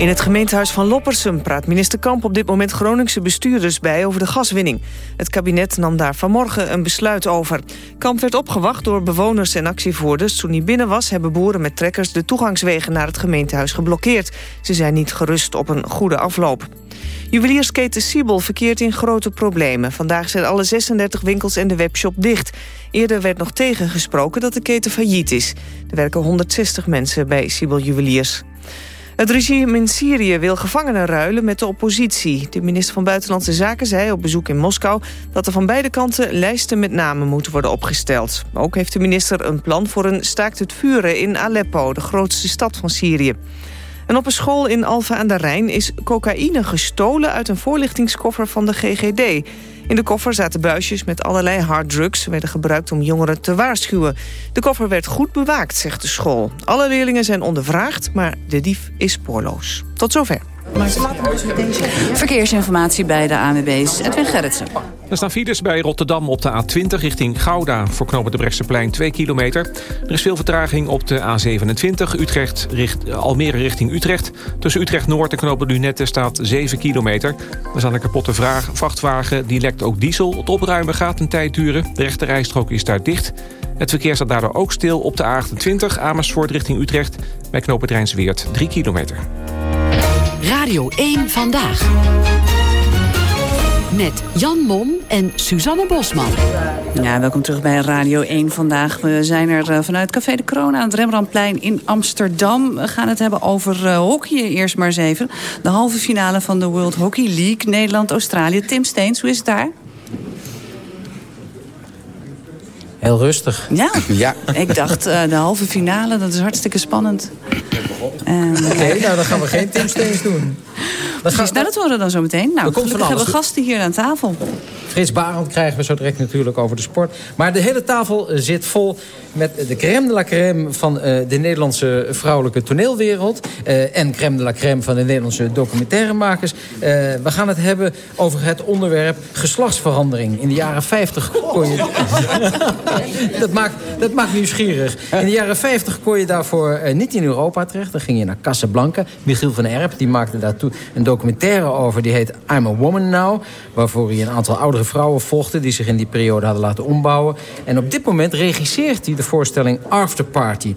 In het gemeentehuis van Loppersum praat minister Kamp op dit moment Groningse bestuurders bij over de gaswinning. Het kabinet nam daar vanmorgen een besluit over. Kamp werd opgewacht door bewoners en actievoerders. Toen hij binnen was hebben boeren met trekkers de toegangswegen naar het gemeentehuis geblokkeerd. Ze zijn niet gerust op een goede afloop. Juweliersketen Siebel verkeert in grote problemen. Vandaag zijn alle 36 winkels en de webshop dicht. Eerder werd nog tegengesproken dat de keten failliet is. Er werken 160 mensen bij Siebel Juweliers. Het regime in Syrië wil gevangenen ruilen met de oppositie. De minister van Buitenlandse Zaken zei op bezoek in Moskou... dat er van beide kanten lijsten met namen moeten worden opgesteld. Ook heeft de minister een plan voor een staakt het vuren in Aleppo... de grootste stad van Syrië. En op een school in Alphen aan de Rijn is cocaïne gestolen... uit een voorlichtingskoffer van de GGD. In de koffer zaten buisjes met allerlei harddrugs... werden gebruikt om jongeren te waarschuwen. De koffer werd goed bewaakt, zegt de school. Alle leerlingen zijn ondervraagd, maar de dief is spoorloos. Tot zover. Verkeersinformatie bij de ANWB's. Edwin Gerritsen. Er staan files bij Rotterdam op de A20 richting Gouda... voor knopen de Brechtseplein 2 kilometer. Er is veel vertraging op de A27 Utrecht, richt, Almere richting Utrecht. Tussen Utrecht-Noord en knopen Lunette staat 7 kilometer. Er staat een kapotte vraag, vrachtwagen, die lekt ook diesel. Het opruimen gaat een tijd duren. De rechte rijstrook is daar dicht. Het verkeer staat daardoor ook stil op de A28 Amersfoort richting Utrecht... bij knopen Rijnsweert 3 kilometer. Radio 1 Vandaag. Met Jan Mom en Suzanne Bosman. Ja, welkom terug bij Radio 1 vandaag. We zijn er eh, vanuit Café de Kroon aan het Rembrandtplein in Amsterdam. We gaan het hebben over uh, hockey eerst maar eens even. De halve finale van de World Hockey League. Nederland-Australië. Tim Steens, hoe is het daar? Heel rustig. Ja, ja. ik dacht uh, de halve finale, dat is hartstikke spannend. Oké, okay, nou dan gaan we geen Tim Steens doen. Dat, gaat, dat horen we dan zo meteen. Nou, we hebben we gasten hier aan tafel. Frits Barend krijgen we zo direct natuurlijk over de sport. Maar de hele tafel zit vol met de crème de la crème van uh, de Nederlandse vrouwelijke toneelwereld. Uh, en crème de la crème van de Nederlandse documentairemakers. Uh, we gaan het hebben over het onderwerp geslachtsverandering. In de jaren 50 kon je... dat, maakt, dat maakt nieuwsgierig. In de jaren 50 kon je daarvoor niet in Europa terecht. Dan ging je naar Casablanca. Michiel van Erp die maakte daartoe een documentaire over. Die heet I'm a Woman Now. Waarvoor hij een aantal oudere vrouwen volgde... die zich in die periode hadden laten ombouwen. En op dit moment regisseert hij de voorstelling After Party.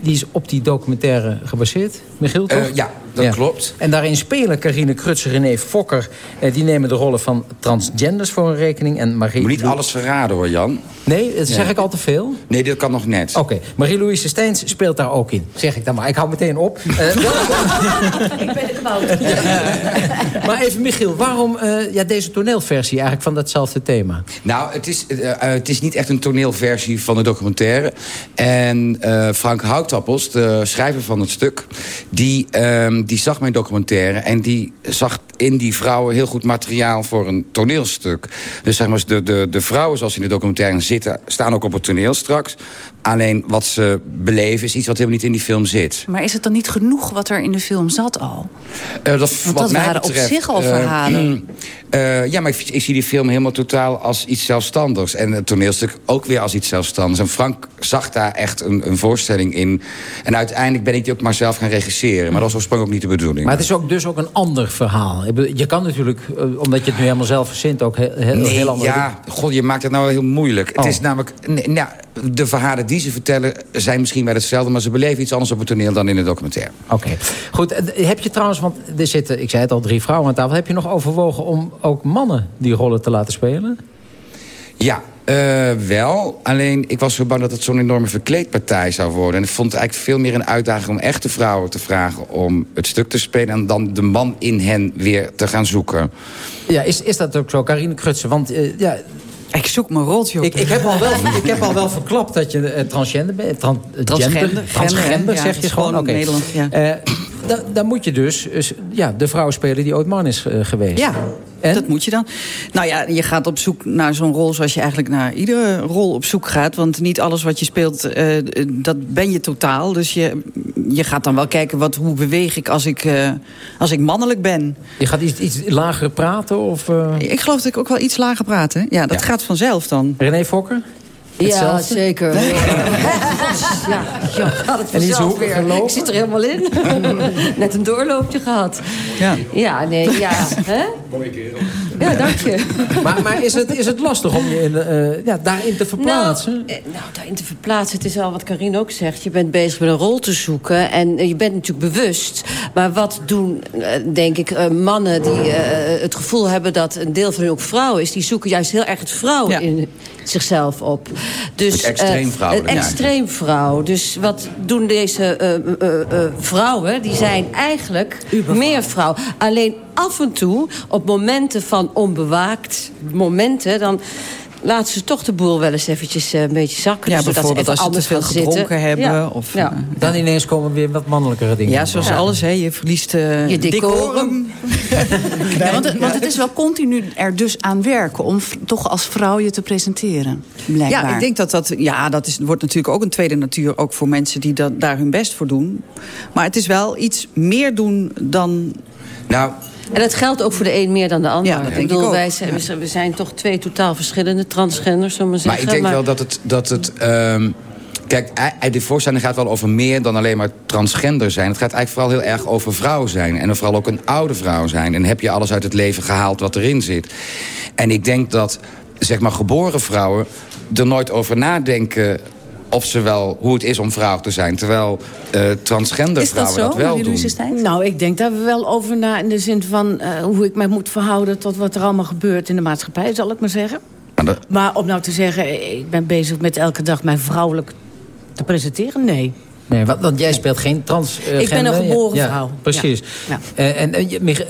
Die is op die documentaire gebaseerd, Michiel, toch? Uh, ja, dat ja. klopt. En daarin spelen Carine Krutser, René Fokker... Eh, die nemen de rollen van transgenders voor een rekening. En Marie Moet niet alles verraden hoor, Jan. Nee, dat zeg ja. ik al te veel? Nee, dat kan nog net. Oké, okay. Marie-Louise Steins speelt daar ook in. Zeg ik dan maar. Ik hou meteen op. Uh, ik ben het ja. Maar even, Michiel, waarom uh, ja, deze toneelversie eigenlijk van datzelfde thema? Nou, het is, uh, het is niet echt een toneelversie van de documentaire. En Frank Houtappels, de schrijver van het stuk... die, ehm, die zag mijn documentaire en die zag in die vrouwen heel goed materiaal voor een toneelstuk. Dus zeg maar, de, de, de vrouwen zoals in de documentaire zitten... staan ook op het toneel straks. Alleen wat ze beleven is iets wat helemaal niet in die film zit. Maar is het dan niet genoeg wat er in de film zat al? Uh, dat, Want wat dat mij waren betreft, op zich al uh, verhalen. Uh, ja, maar ik, ik, zie die film helemaal totaal als iets zelfstandigs. En het toneelstuk ook weer als iets zelfstandigs. En Frank zag daar echt een, een voorstelling in. En uiteindelijk ben ik die ook maar zelf gaan regisseren. Maar dat was oorspronkelijk ook niet de bedoeling. Maar het is ook dus ook een ander verhaal. Je kan natuurlijk, omdat je het nu helemaal zelf verzint... ook heel, heel, nee, heel anders ja, god, je maakt het nou heel moeilijk. Oh. Het is namelijk... Nee, nou, de verhalen die ze vertellen zijn misschien wel hetzelfde... maar ze beleven iets anders op het toneel dan in de documentaire. Oké. Okay. Goed, heb je trouwens, want er zitten, ik zei het al, drie vrouwen aan tafel... heb je nog overwogen om ook mannen die rollen te laten spelen? Ja, uh, wel. Alleen, ik was zo bang dat het zo'n enorme verkleedpartij zou worden. En ik vond het eigenlijk veel meer een uitdaging om echte vrouwen te vragen... om het stuk te spelen en dan de man in hen weer te gaan zoeken. Ja, is, is dat ook zo, Karine Krutsen? Want uh, ja, ik zoek mijn roltje op. Ik, ik, heb al wel, ik heb al wel verklapt dat je uh, transgender bent. Tran, transgender. Gender, transgender, ja, zeg je gewoon. gewoon okay. Nederland, ja. Uh, dan da moet je dus ja, de vrouw spelen die ooit man is uh, geweest. Ja, en? dat moet je dan. Nou ja, je gaat op zoek naar zo'n rol zoals je eigenlijk naar iedere rol op zoek gaat. Want niet alles wat je speelt, uh, dat ben je totaal. Dus je, je gaat dan wel kijken, wat, hoe beweeg ik als ik, uh, als ik mannelijk ben. Je gaat iets, iets lager praten? Of, Ik geloof dat ik ook wel iets lager praat. Hè? Ja, dat ja. gaat vanzelf dan. René Fokker? Ja, zeker. ja, ja, gaat het En die is vanzelf hoekig weer. gelopen? Ik zit er helemaal in. Net een doorloopje gehad. Ja. Ja, nee, ja. Hè? Mooie kerel. Ja, dank je. Maar, maar is, het, is het lastig om je in, eh, ja, daarin te verplaatsen? Nou, eh, nou, daarin te verplaatsen. Het is wel wat Karin ook zegt. Je bent bezig met een rol te zoeken. En eh, je bent natuurlijk bewust. Maar wat doen, denk ik, eh, mannen die eh, het gevoel hebben... dat een deel van hun ook vrouw is... die zoeken juist heel erg het vrouw in zichzelf op. Dus, extreem vrouw, Een extreem vrouw. Dus wat doen deze eh, eh, eh, vrouwen? Die zijn eigenlijk meer vrouw. Alleen af en toe, op momenten van onbewaakt momenten... dan laten ze toch de boel wel eens eventjes eh, een beetje zakken. Ja, zodat ze bijvoorbeeld even als ze te anders veel zitten. gedronken hebben. Ja. Of, ja. Dan ineens komen weer wat mannelijkere dingen. Ja, zoals alles, hè. Je verliest eh, Je decorum. Ja, want, het, want het is wel continu er dus aan werken... om toch als vrouw je te presenteren, blijkbaar. Ja, ik denk dat dat... Ja, dat is, wordt natuurlijk ook een tweede natuur... ook voor mensen die dat, daar hun best voor doen. Maar het is wel iets meer doen dan... Nou, En dat geldt ook voor de een meer dan de ander. Ja, dat denk ik bedoel, ook. Wij, zijn, we zijn- we zijn toch twee totaal verschillende transgenders, zullen we maar Maar zeggen. ik denk wel dat het... Dat het ehm, kijk, de voorstelling gaat wel over meer dan alleen maar transgender zijn. Het gaat eigenlijk vooral heel erg over vrouw zijn. En vooral ook een oude vrouw zijn. En heb je alles uit het leven gehaald wat erin zit. En ik denk dat, zeg maar, geboren vrouwen... er nooit over nadenken of ze wel, hoe het is om vrouw te zijn. Terwijl eh, transgender vrouwen dat wel doen. Nou, ik denk daar wel over na in de zin van eh, hoe ik mij moet verhouden tot wat er allemaal gebeurt in de maatschappij, zal ik maar zeggen. Maar om nou te zeggen, ik ben bezig met elke dag mijn vrouwelijk te presenteren, nee. Nee, want, want jij speelt geen transgender. Ik ben een geboren Ja, vrouw. Precies. Ja. Eh, en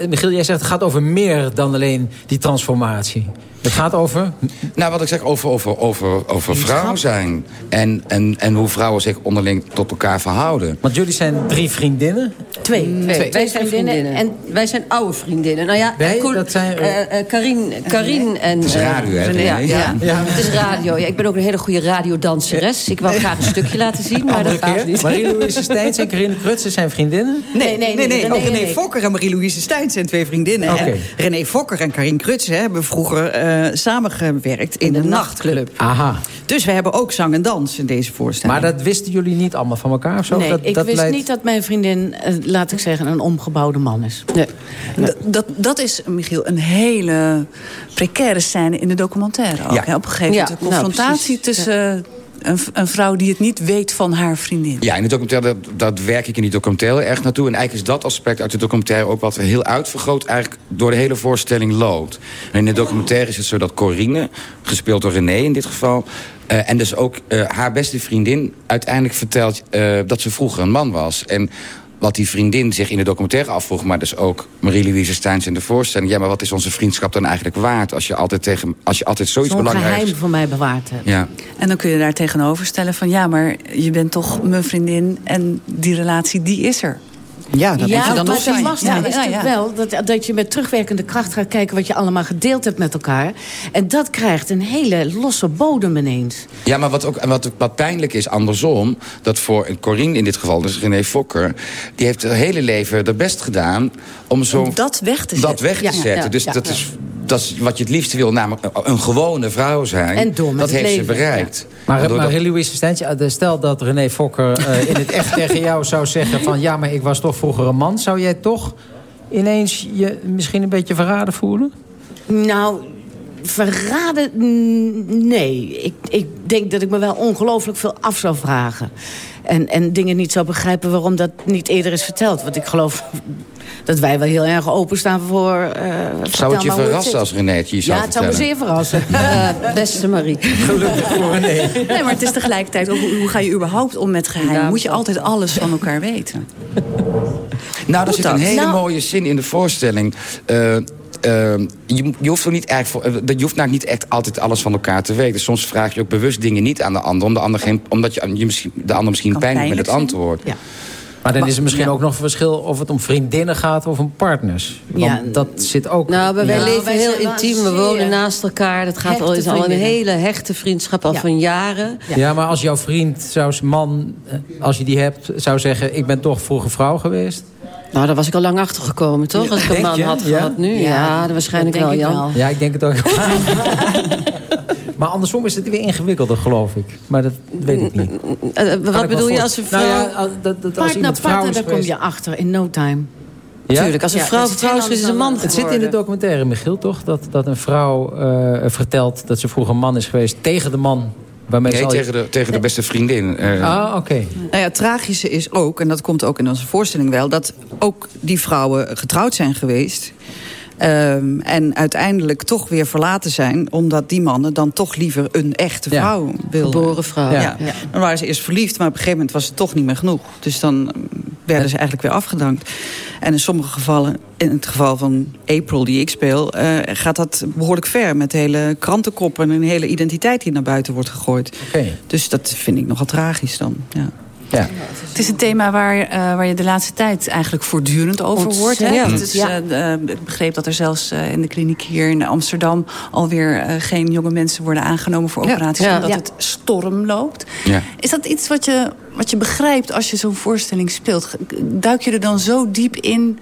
Michiel, jij zegt het gaat over meer dan alleen die transformatie. Het gaat over... Nou, wat ik zeg, over, over, over, over vrouw zijn. En, en, en hoe vrouwen zich onderling tot elkaar verhouden. Want jullie zijn drie vriendinnen. Twee. Twee. Wij zijn vriendinnen. vriendinnen. En wij zijn oude vriendinnen. Nou ja, Wij, dat zijn, eh, eh, eh, Karin, Karin en... Het is eh, radio, hè, Ja, ja. Ja. het is radio. Ja, ik ben ook een hele goede radiodanseres. Ik wil graag een stukje laten zien, maar Andere dat gaat niet. Marie-Louise Steins en Carine Krutsen zijn vriendinnen. Nee, nee, nee. nee, Ook nee, René nee. Fokker en Marie-Louise Stijn zijn twee vriendinnen. Oké. En René Fokker en Karin Krutsen hebben vroeger eh, samengewerkt in, een nachtclub. Aha. Dus we hebben ook zang en dans in deze voorstelling. Maar dat wisten jullie niet allemaal van elkaar of zo? Nee, dat, ik dat wist leidt- niet dat mijn vriendin, eh, laat ik zeggen, een omgebouwde man is. Nee. Dat, dat is, Michiel, een hele precaire scène in de documentaire. Ook, Ja. Op een gegeven Ja, moment de nou, confrontatie tussen een, vrouw die het niet weet van haar vriendin. Ja, in de documentaire, dat, dat werk ik in die documentaire erg naartoe. En eigenlijk is dat aspect uit de documentaire ook wat heel uitvergroot... eigenlijk door de hele voorstelling loopt. En in de documentaire is het zo dat Corine, gespeeld door René in dit geval... eh, en dus ook eh, haar beste vriendin uiteindelijk vertelt eh, dat ze vroeger een man was. En wat die vriendin zich in de documentaire afvroeg... maar dus ook Marie-Louise Steins in de voorstelling... ja, maar wat is onze vriendschap dan eigenlijk waard... als je altijd, tegen, als je altijd zoiets Zo'n belangrijks... geheim voor mij bewaard hebt. Ja. En dan kun je daar tegenover stellen van... ja, maar je bent toch mijn vriendin en die relatie, die is er. Ja, dat ja, moet je dan nog het zijn. lastige Ja, is ja, wel dat, dat je met terugwerkende kracht gaat kijken... wat je allemaal gedeeld hebt met elkaar. En dat krijgt een hele losse bodem ineens. Ja, maar wat, ook, wat, wat pijnlijk is andersom... dat voor een Corine in dit geval, dus René Fokker... die heeft het hele leven er best gedaan om zo... Om dat weg te dat zetten. weg te Ja, zetten. ja, dus ja, dat, ja. is, dat is wat je het liefst wil, namelijk een gewone vrouw zijn. En met dat het heeft leven, ze bereikt. Maar, Waardoor maar dat- Louise eh, stel dat René Fokker eh, in het echt tegen jou zou zeggen van... ja, maar ik was toch vroeger een man. Zou jij toch ineens je misschien een beetje verraden voelen? Nou, verraden? Nee. Ik, ik denk dat ik me wel ongelooflijk veel af zou vragen. En, en dingen niet zou begrijpen waarom dat niet eerder is verteld. Want ik geloof dat wij wel heel erg openstaan voor... eh, vertel Zou het je hoe verrassen als René het je zou Ja, het zou me zeer verrassen. Beste Marie. Gelukkig voor René. Nee, maar het is tegelijkertijd ook... hoe hoe ga je überhaupt om met geheim? Ja, Moet je altijd alles van elkaar weten? Nou, er zit een hele Nou- mooie zin in de voorstelling. Eh, eh, je, je hoeft er niet echt voor, eh, je hoeft nou niet echt altijd alles van elkaar te weten. Soms vraag je ook bewust dingen niet aan de ander, om de ander geen, omdat je, je misschien, de ander misschien Kan pijn doet met het antwoord. Ja. Maar dan is er misschien ja. ook nog een verschil of het om vriendinnen gaat of om partners. Want Ja. dat zit ook... Nou, maar wij Ja. leven wij heel intiem. We wonen naast elkaar. Dat gaat al, is al een hele hechte vriendschap al Ja. van jaren. Ja. maar als jouw vriend, zou, man, eh, als je die hebt, zou zeggen... ik ben toch vroeger vrouw geweest... Nou, daar was ik al lang achter gekomen, toch? Als ik een man had Ja? gehad nu. Ja, Ja, waarschijnlijk wel, Jan. wel. Ja, ik denk het ook. maar andersom is het weer ingewikkelder, geloof ik. Maar dat weet ik niet. Eh, Kan wat ik bedoel je als een vrouw... Nou ja, als- dat, dat als iemand vrouw partner, daar kom je achter in no time. Ja? Tuurlijk, als een Ja, vrouw is vrouw is, een man anders Het zit in de geworden. documentaire, Michiel, toch? Dat, dat een vrouw eh, vertelt dat ze vroeger man is geweest tegen de man. Waarmee Nee, tegen de, tegen de beste vriendin. Eh, Ah, oké. Nou ja, het tragische is ook, en dat komt ook in onze voorstelling wel... dat ook die vrouwen getrouwd zijn geweest... ehm, en uiteindelijk toch weer verlaten zijn... omdat die mannen dan toch liever een echte Ja. vrouw wilden. Geboren vrouw. Ja. Ja. Dan waren ze eerst verliefd, maar op een gegeven moment was het toch niet meer genoeg. Dus dan mm, werden ze eigenlijk weer afgedankt. En in sommige gevallen, in het geval van April die ik speel... eh, gaat dat behoorlijk ver met hele krantenkoppen... en een hele identiteit die naar buiten wordt gegooid. Oké. Dus dat vind ik nogal tragisch dan. Ja. Ja. Het is een thema waar, eh, waar je de laatste tijd eigenlijk voortdurend over hoort. Hè? Ontzettend, Het is, ja. eh, eh, ik begreep dat er zelfs eh, in de kliniek hier in Amsterdam... alweer eh, geen jonge mensen worden aangenomen voor operaties... Ja. omdat Ja. het storm loopt. ja. Is dat iets wat je, wat je begrijpt als je zo'n voorstelling speelt? Duik je er dan zo diep in...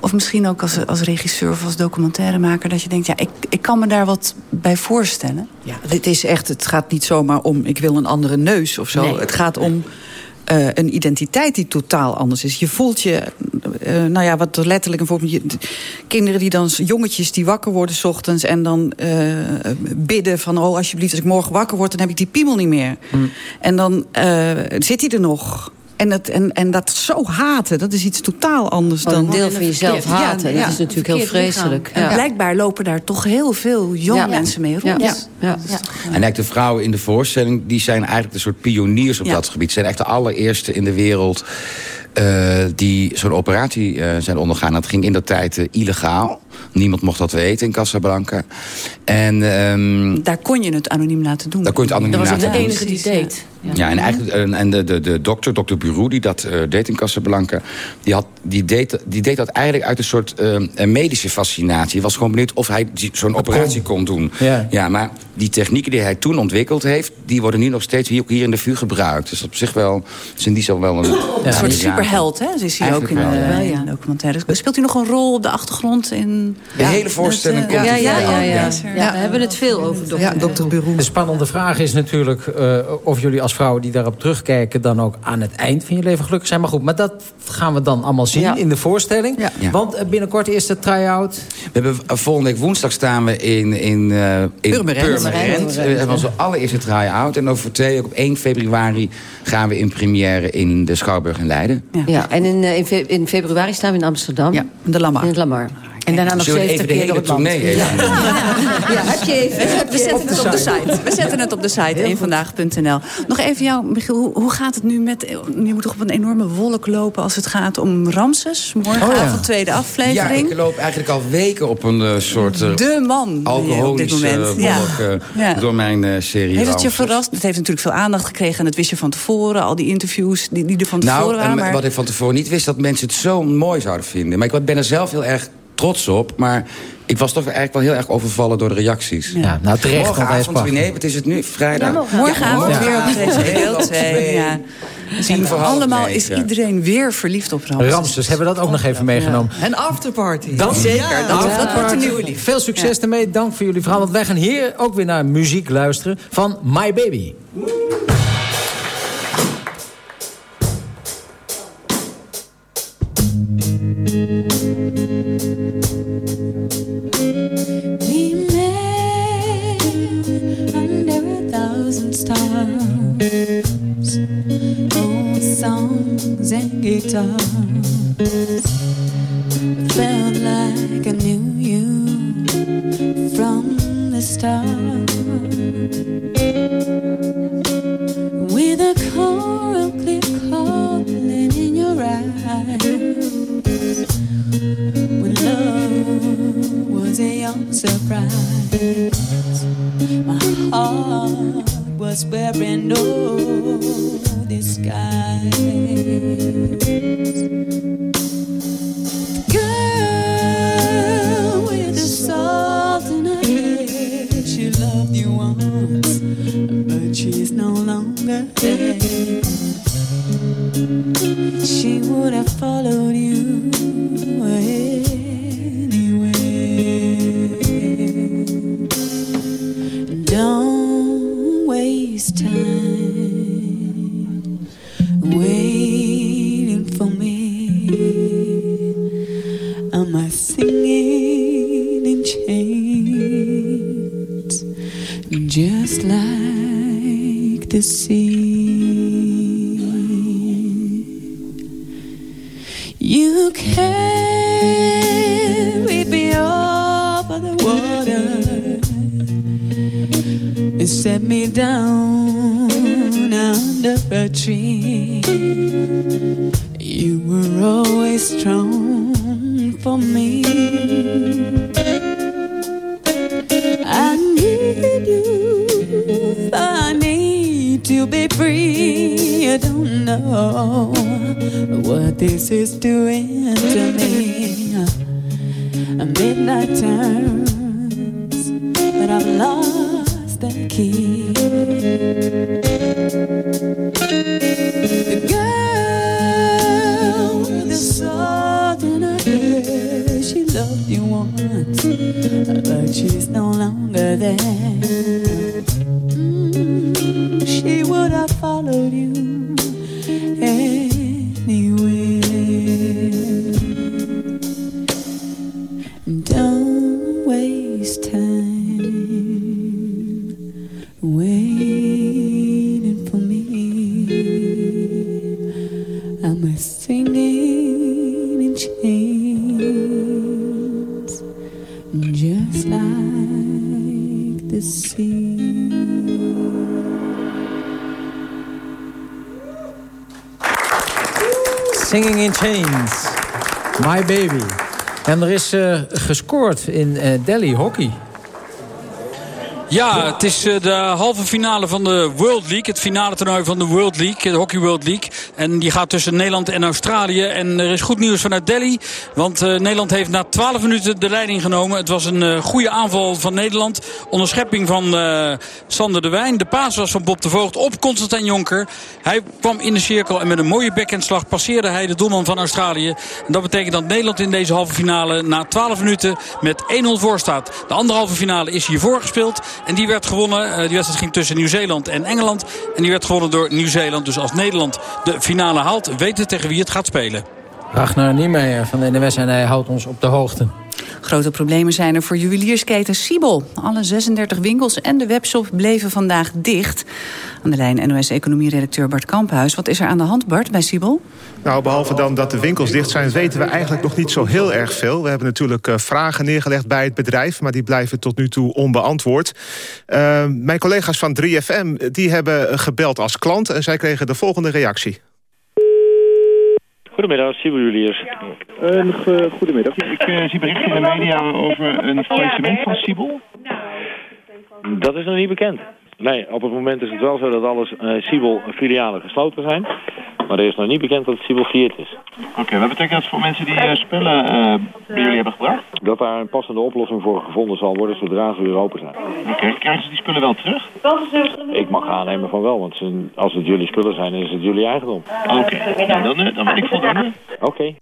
Of misschien ook als, als regisseur of als documentairemaker... dat je denkt, ja, ik, ik kan me daar wat bij voorstellen. Ja, dit is echt, het gaat niet zomaar om ik wil een andere neus of zo. Nee. Het gaat om eh, een identiteit die totaal anders is. Je voelt je, eh, nou ja, wat letterlijk een voorbeeld. je- Kinderen die dan, jongetjes die wakker worden s ochtends en dan eh, bidden van, oh alsjeblieft, als ik morgen wakker word, dan heb ik die piemel niet meer. En dan eh, zit hij er nog. En dat, en, en dat zo haten, dat is iets totaal anders Gewoon dan... een deel van jezelf haten. ja, dat is natuurlijk heel vreselijk. En Ja. blijkbaar lopen daar toch heel veel jonge Ja. mensen mee Ja. rond. Ja. Ja. En eigenlijk de vrouwen in de voorstelling... die zijn eigenlijk een soort pioniers op Ja. dat gebied. Ze zijn echt de allereerste in de wereld... eh, die zo'n operatie eh, zijn ondergaan. Dat ging in dat tijd eh, illegaal. Niemand mocht dat weten in Casablanca. En ehm, Daar kon je het anoniem laten doen. daar kon je het anoniem Dat was ook laten de doen. enige die deed. Ja, en, eigenlijk, en- en de, de, de dokter, dokter Bureau, die dat eh, deed in Casablanca... Die, had, die, deed, die deed dat eigenlijk uit een soort medische fascinatie. Hij was gewoon benieuwd of hij zo'n operatie kon doen. Ja. maar die technieken die hij toen ontwikkeld heeft... die worden nu nog steeds hier, ook hier in de vuur gebruikt. Dus op zich wel, is in die zo wel een... Een soort superheld, hè? Dat is hij ook in wel, ja. in de documentaire. Speelt hij nog een rol op de achtergrond? In, De hele voorstelling Dat, eh, komt Ja, ja, ja, ja. Ja, we hebben het veel over dokter. Ja, dokter. De spannende vraag is natuurlijk eh, of jullie als vrouwen die daarop terugkijken... dan ook aan het eind van je leven gelukkig zijn. Maar goed, maar dat gaan we dan allemaal zien Ja. in de voorstelling. Ja. Want eh, binnenkort is de try-out. We hebben, eh, volgende week woensdag staan we in, in, eh in Purmerend. Purmerend. We hebben onze allereerste try-out. En over twee op 1 februari gaan we in première in de Schouwburg in Leiden. Ja, en in, eh, in, fe- in februari staan we in Amsterdam. Ja, de Lamar. In het Lamar. En daarna nog 70 even de keer door hele het land. tournee even Ja, heb je even. heb We zetten het op de site. We zetten het op de site, eenvandaag.nl. Nog even jou, Michiel, hoe, hoe gaat het nu met... Je moet toch op een enorme wolk lopen als het gaat om Ramses? Morgenavond, Oh ja. tweede Ja, aflevering. ik loop eigenlijk al weken op een eh, soort eh, de man op dit alcoholische moment. wolk Ja. eh, Ja. door mijn serie. Heeft het je verrast? Het heeft natuurlijk veel aandacht gekregen. En dat wist je van tevoren. Al die interviews die, die er van tevoren Nou, waren. en Maar... wat ik van tevoren niet wist, dat mensen het zo mooi zouden vinden. Maar ik ben er zelf heel erg trots op. Maar ik was toch eigenlijk wel heel erg overvallen door de reacties. Ja, nou terecht, Morgenavond, nee, wat is het nu? Vrijdag? Ja, morgenavond Ja. weer op deel 2. Ja. Voor allemaal is iedereen weer verliefd op Ramses. Ramses, hebben we dat ook nog even meegenomen. En afterparty. Dan, Zeker, dat, dat Afterparty. wordt een nieuwe liefde. Veel succes ermee. Dank voor jullie verhaal. Want wij gaan hier ook weer naar muziek luisteren van My Baby. You were always strong for me. I need you. I need to be free. I don't know what this is doing to me. Midnight turns, but I've lost the key. querer. Gescoord in eh, Delhi hockey. Ja, het is eh, de halve finale van de World League. Het finale toernooi van de World League, de Hockey World League. En die gaat tussen Nederland en Australië. En er is goed nieuws vanuit Delhi. Want eh, Nederland heeft na 12 minuten de leiding genomen. Het was een eh, goede aanval van Nederland. Onderschepping van eh, Sander de Wijn. De paas was van Bob de Voogd op Constantijn Jonker. Hij kwam in de cirkel en met een mooie backhandslag passeerde hij de doelman van Australië. En dat betekent dat Nederland in deze halve finale na 12 minuten met 1-0 voor staat. De andere halve finale is hiervoor gespeeld. En die werd gewonnen. die wedstrijd ging tussen Nieuw-Zeeland en Engeland. En die werd gewonnen door Nieuw-Zeeland. Dus als Nederland de finale haalt, weten tegen wie het gaat spelen. Ragnar Niemeyer van de NWS en hij houdt ons op de hoogte. Grote problemen zijn er voor juweliersketen Siebel. Alle 36 winkels en de webshop bleven vandaag dicht. Aan de lijn NOS-economie-redacteur Bart Kamphuis. Wat is er aan de hand, Bart, bij Siebel? Nou, behalve dan dat de winkels dicht zijn... weten we eigenlijk nog niet zo heel erg veel. We hebben natuurlijk eh, vragen neergelegd bij het bedrijf... maar die blijven tot nu toe onbeantwoord. Uh, mijn collega's van 3FM die hebben gebeld als klant... en zij kregen de volgende reactie. Goedemiddag, Siebel Julius. Uh, goedemiddag. Ik uh, zie berichten in de media over een faillissement van Siebel. Dat is nog niet bekend. Nee, op het moment is het wel zo dat alle uh, Siebel filialen gesloten zijn. Maar er is nog niet bekend dat het Siebel failliet is. Oké, okay, wat betekent dat voor mensen die uh, spullen uh, bij jullie hebben gebracht? Dat daar een passende oplossing voor gevonden zal worden zodra ze weer open zijn. Oké, okay, krijgen ze die spullen wel terug? Ik mag aannemen van wel, want ze, als het jullie spullen zijn, is het jullie eigendom. Oké, okay. nou, dan, dan ben ik voldoende. Oké.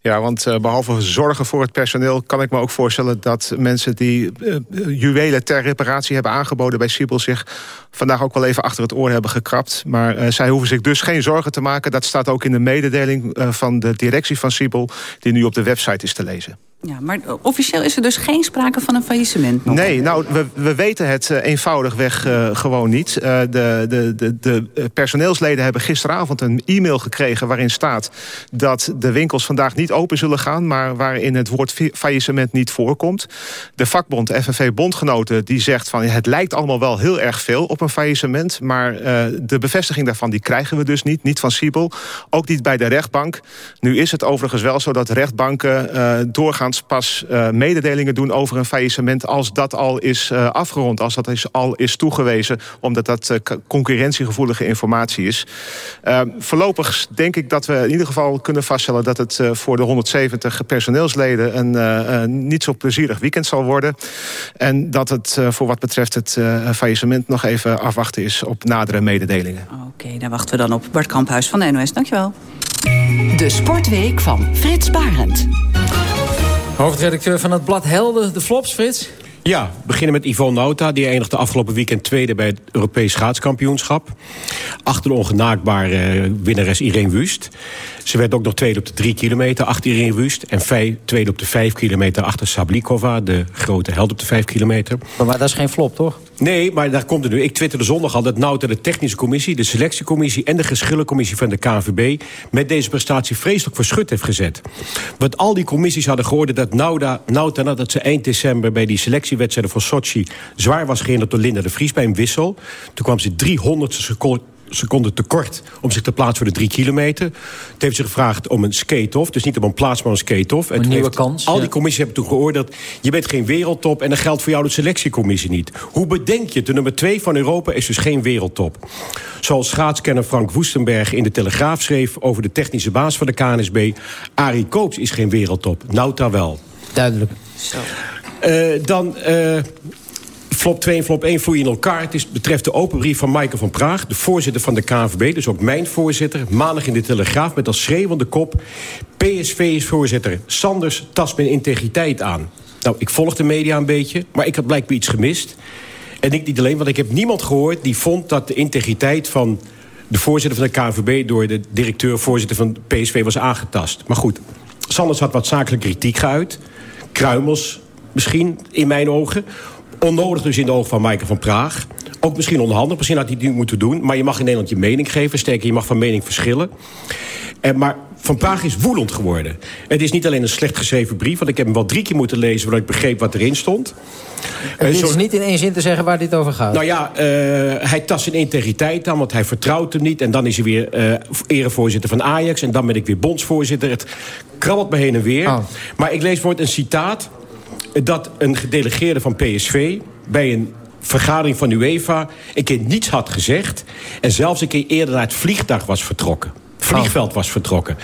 Ja, want uh, behalve zorgen voor het personeel... kan ik me ook voorstellen dat mensen die uh, juwelen ter reparatie hebben aangeboden bij Siebel... zich vandaag ook wel even achter het oor hebben gekrapt. Maar zij hoeven zich dus geen zorgen te maken. Dat staat ook in de mededeling van de directie van Siebel... die nu op de website is te lezen. Ja, maar officieel is er dus geen sprake van een faillissement? Nog. Nee, nou, we, we weten het uh, eenvoudigweg uh, gewoon niet. Uh, de, de, de, de personeelsleden hebben gisteravond een e-mail gekregen... waarin staat dat de winkels vandaag niet open zullen gaan... maar waarin het woord faillissement niet voorkomt. De vakbond FNV Bondgenoten die zegt van... het lijkt allemaal wel heel erg veel op een faillissement... maar de bevestiging daarvan die krijgen we dus niet. Niet van Siebel, ook niet bij de rechtbank. Nu is het overigens wel zo dat rechtbanken doorgaan pas uh, mededelingen doen over een faillissement... als dat al is uh, afgerond, als dat is, al is toegewezen... omdat dat uh, concurrentiegevoelige informatie is. voorlopig denk ik dat we in ieder geval kunnen vaststellen... dat het voor de 170 personeelsleden een niet zo plezierig weekend zal worden. En dat het voor wat betreft het faillissement nog even afwachten is... op nadere mededelingen. Oké, okay, daar wachten we dan op. Bart Kamphuis van de NOS, dankjewel. De Sportweek van Frits Barend. Hoofdredacteur van het blad Helden, de Flops, Frits. Ja, we beginnen met Yvonne Nauta. Die eindigde afgelopen weekend tweede bij het Europees schaatskampioenschap. Achter de ongenaakbare winnares Irene Wust. Ze werd ook nog tweede op de drie kilometer achter Irene Wust. En vijf, tweede op de vijf kilometer achter Sablikova. De grote held op de vijf kilometer. Maar, maar dat is geen flop, toch? Nee, maar daar komt het nu. Ik twitterde zondag al dat Nauta de technische commissie... de selectiecommissie en de geschillencommissie van de KNVB... met deze prestatie vreselijk voor schut heeft gezet. Want al die commissies hadden gehoord dat Nauta, Nauta nadat ze eind december... bij die selectiewedstrijden voor Sochi zwaar was gehinderd door Linda de Vries bij een wissel. Toen kwam ze 300 seconden seconden tekort om zich te plaatsen voor de drie kilometer. Het heeft ze gevraagd om een skate-off. Dus niet om een plaats, maar een skate-off. Een nieuwe kans, Al ja. die commissies hebben toen geoordeeld... je bent geen wereldtop en dan geldt voor jou de selectiecommissie niet. Hoe bedenk je? De nummer twee van Europa is dus geen wereldtop. Zoals schaatskenner Frank Woestenberg in de Telegraaf schreef... over de technische baas van de KNSB... Arie Koops is geen wereldtop. Nauta wel. Duidelijk. Eh, dan eh, flop 2 en flop 1 vloeien in elkaar. Het is, betreft de open brief van Michael van Praag... de voorzitter van de KNVB, dus ook mijn voorzitter... maandag in de Telegraaf met als schreeuwende kop... PSV is voorzitter Sanders tast mijn integriteit aan. Nou, ik volg de media een beetje, maar ik had blijkbaar iets gemist. En ik niet alleen, want ik heb niemand gehoord... die vond dat de integriteit van de voorzitter van de KNVB... door de directeur-voorzitter van PSV was aangetast. Maar goed, Sanders had wat zakelijke kritiek geuit. Kruimels misschien, in mijn ogen. Onnodig dus in de ogen van Maaike van Praag. Ook misschien onhandig, misschien had hij het niet moeten doen. Maar je mag in Nederland je mening geven. Sterker, je mag van mening verschillen. En, maar Van Praag is woedend geworden. Het is niet alleen een slecht geschreven brief... want ik heb hem wel drie keer moeten lezen... voordat ik begreep wat erin stond. Het Eh, is niet in één zin te zeggen waar dit over gaat. nou ja, eh, hij tast zijn integriteit aan, want hij vertrouwt hem niet. En dan is hij weer eh erevoorzitter van Ajax. En dan ben ik weer bondsvoorzitter. Het krabbelt me heen en weer. Oh. Maar ik lees bijvoorbeeld een citaat... dat een gedelegeerde van PSV bij een vergadering van UEFA... een keer niets had gezegd... en zelfs een keer eerder naar het vliegtuig was vertrokken. Vliegveld was vertrokken.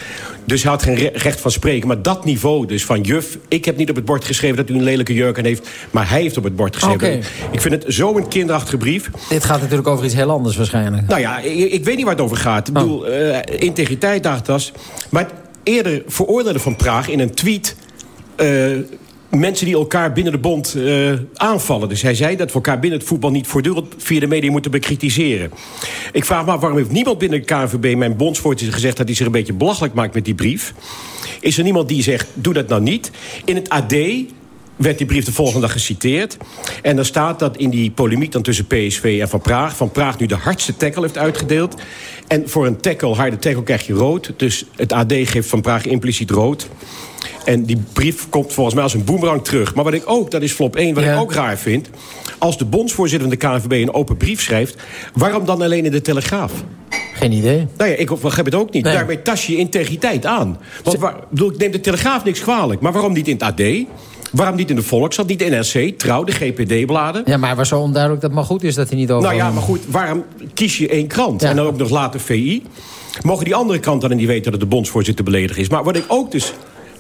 Dus hij had geen re- recht van spreken. Maar dat niveau dus van juf... ik heb niet op het bord geschreven dat u een lelijke jurk aan heeft... maar hij heeft op het bord geschreven. Ik vind het zo'n kinderachtige brief. Dit gaat natuurlijk over iets heel anders waarschijnlijk. Nou ja, ik, ik weet niet waar het over gaat. Ik bedoel, eh, integriteit dagtas. Maar het eerder veroordeelde van Praag in een tweet... eh, mensen die elkaar binnen de bond eh, aanvallen. Dus hij zei dat we elkaar binnen het voetbal... niet voortdurend via de media moeten bekritiseren. Ik vraag me af, waarom heeft niemand binnen de KNVB... mijn bondsvoorzitter gezegd dat hij zich een beetje belachelijk maakt met die brief? Is er niemand die zegt, doe dat nou niet? In het AD werd die brief de volgende dag geciteerd. En er staat dat in die polemiek dan tussen PSV en Van Praag... Van Praag nu de hardste tackle heeft uitgedeeld. En voor een tackle, harde tackle, krijg je rood. Dus het AD geeft Van Praag impliciet rood. En die brief komt volgens mij als een boemerang terug. Maar wat ik ook, dat is flop 1, wat ik ook raar vind... als de bondsvoorzitter van de KNVB een open brief schrijft... waarom dan alleen in de Telegraaf? Geen idee. Nou ja, ik begrijp het ook niet. Nee. Daarmee tas je integriteit aan. Want waar, bedoel, ik neem de Telegraaf niks kwalijk. Maar waarom niet in het AD? Waarom niet in de Volkskrant? Niet in NRC? Trouw, de GPD-bladen? Ja, maar was zo onduidelijk dat het maar goed is dat hij niet over... Nou ja, maar goed, waarom kies je één krant? En dan ook nog later VI? Mogen die andere kranten dan niet weten dat de bondsvoorzitter beledigd is? Maar wat ik ook dus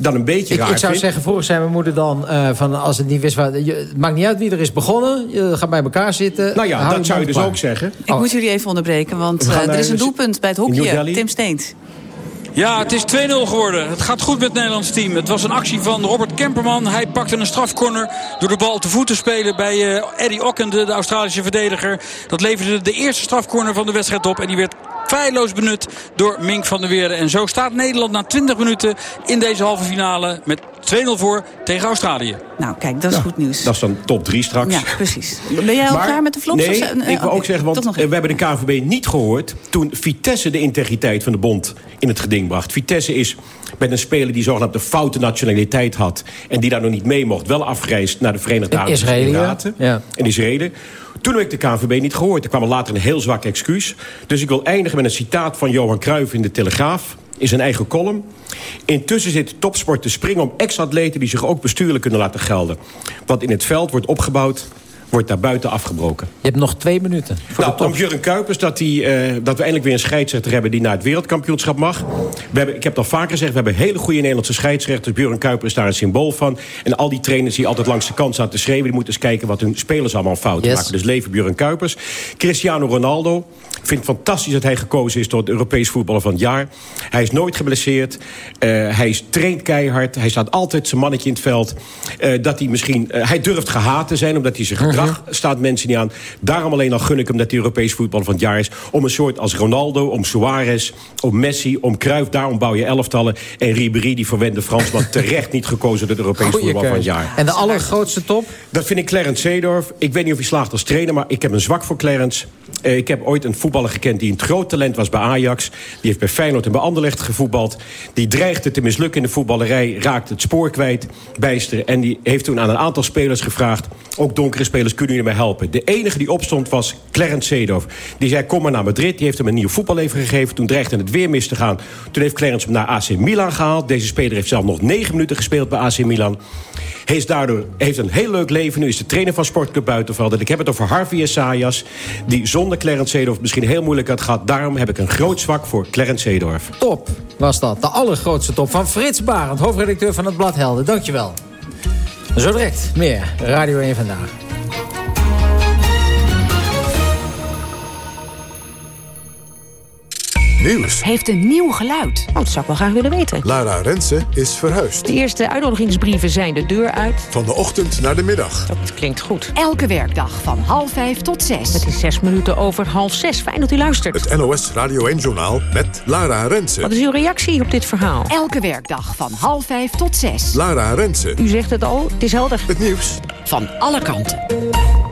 dan een beetje Ik, raar ik zou vind... zeggen, vroeger zei mijn moeder dan... eh, van als het niet wist waar... je- het maakt niet uit wie er is begonnen. Je gaat bij elkaar zitten. Nou ja, dat zou je dus klaar. ook zeggen. Ik moet jullie even onderbreken, want eh, er is een doelpunt bij het hokje. Delhi. Tim Steens. Ja, het is 2-0 geworden. Het gaat goed met het Nederlands team. Het was een actie van Robert Kemperman. Hij pakte een strafcorner door de bal te voet te spelen bij eh, Eddie Ockende, de Australische verdediger. Dat leverde de eerste strafcorner van de wedstrijd op. En die werd feilloos benut door Mink van der Weerde. En zo staat Nederland na 20 minuten in deze halve finale met 2-0 voor tegen Australië. Nou, kijk, dat is goed nieuws. Dat is dan top 3 straks. Ja, precies. Ben jij al Maar- klaar met de flops? Nee, Of ik wil oké, ook zeggen, want eh, we hebben de KNVB niet gehoord... toen Vitesse de integriteit van de bond in het geding bracht. Vitesse is met een speler die zogenaamd de foute nationaliteit had... en die daar nog niet mee mocht, wel afgereisd naar de Verenigde In Arabische Israël, ja. Emiraten. Ja. In Israël. Toen heb ik de KNVB niet gehoord. Er kwam er later een heel zwak excuus. Dus ik wil eindigen met een citaat van Johan Cruijff in de Telegraaf... in zijn eigen column. Intussen zit topsport te springen om ex-atleten... die zich ook bestuurlijk kunnen laten gelden. Wat in het veld wordt opgebouwd, wordt daar buiten afgebroken. Je hebt nog twee minuten. Voor Nou, om Jurgen Kuipers dat, die, eh, dat we eindelijk weer een scheidsrechter hebben... die naar het wereldkampioenschap mag. We hebben, ik heb het al vaker gezegd, we hebben hele goede Nederlandse scheidsrechters. Björn Kuipers is daar een symbool van. En al die trainers die altijd langs de kant staan te schreeuwen... die moeten eens kijken wat hun spelers allemaal fouten Yes. maken. Dus leven Björn Kuipers. Cristiano Ronaldo. Ik vind het fantastisch dat hij gekozen is tot het Europees voetballer van het jaar. Hij is nooit geblesseerd. Eh, hij is, traint keihard. Hij staat altijd zijn mannetje in het veld. Eh, dat hij misschien... hij durft gehaat te zijn omdat hij zich gedraagt gedrag staat mensen niet aan. Daarom alleen al gun ik hem dat hij Europees voetbal van het jaar is. Om een soort als Ronaldo, om Suarez, om Messi, om Cruijff. Daarom bouw je elftallen. En Ribéry, die verwende Fransman, terecht niet gekozen tot Europees Goeie voetbal van het jaar. En de allergrootste top? Dat vind ik Clarence Seedorf. Ik weet niet of hij slaagt als trainer, maar ik heb een zwak voor Clarence. Eh, ik heb ooit een voetballer gekend die een groot talent was bij Ajax. Die heeft bij Feyenoord en bij Anderlecht gevoetbald. Die dreigde te mislukken in de voetballerij, raakte het spoor kwijt, bijster. En die heeft toen aan een aantal spelers gevraagd... ook donkere spelers, kunnen jullie mij helpen? De enige die opstond was Clarence Seedorf. Die zei, kom maar naar Madrid. Die heeft hem een nieuw voetballeven gegeven. Toen dreigde het weer mis te gaan. Toen heeft Clarence hem naar AC Milan gehaald. Deze speler heeft zelf nog negen minuten gespeeld bij AC Milan. Is daardoor, heeft een heel leuk leven. Nu is de trainer van Sportclub Buitenveld. En ik heb het over Harvey Esayas... die zonder Clarence Seedorf misschien heel moeilijk had gehad. Daarom heb ik een groot zwak voor Clarence Seedorf. Top was dat. De allergrootste top van Frits Barend, hoofdredacteur van het blad Helden. Dankjewel. Zo direct meer Radio 1 Vandaag. Nieuws. Heeft een nieuw geluid. Oh, dat zou ik wel graag willen weten. Lara Rensen is verhuisd. De eerste uitnodigingsbrieven zijn de deur uit. Van de ochtend naar de middag. Dat klinkt goed. Elke werkdag van half vijf tot zes. Het is zes minuten over half zes. Fijn dat u luistert. Het NOS Radio 1-journaal met Lara Rensen. Wat is uw reactie op dit verhaal? Elke werkdag van half vijf tot zes. Lara Rensen. U zegt het al, het is helder. Het nieuws. Van alle kanten.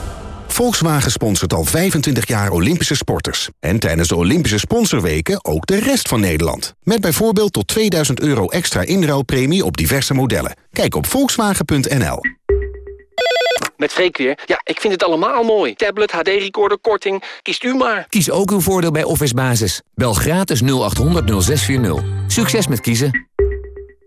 Volkswagen sponsort al 25 jaar Olympische sporters. En tijdens de Olympische sponsorweken ook de rest van Nederland. Met bijvoorbeeld tot 2000 euro extra inruilpremie op diverse modellen. Kijk op volkswagen.nl. Met Freek weer. Ja, ik vind het allemaal mooi. Tablet, HD-recorder, korting. Kiest u maar. Kies ook uw voordeel bij Office Basis. Bel gratis 0800 0640. Succes met kiezen.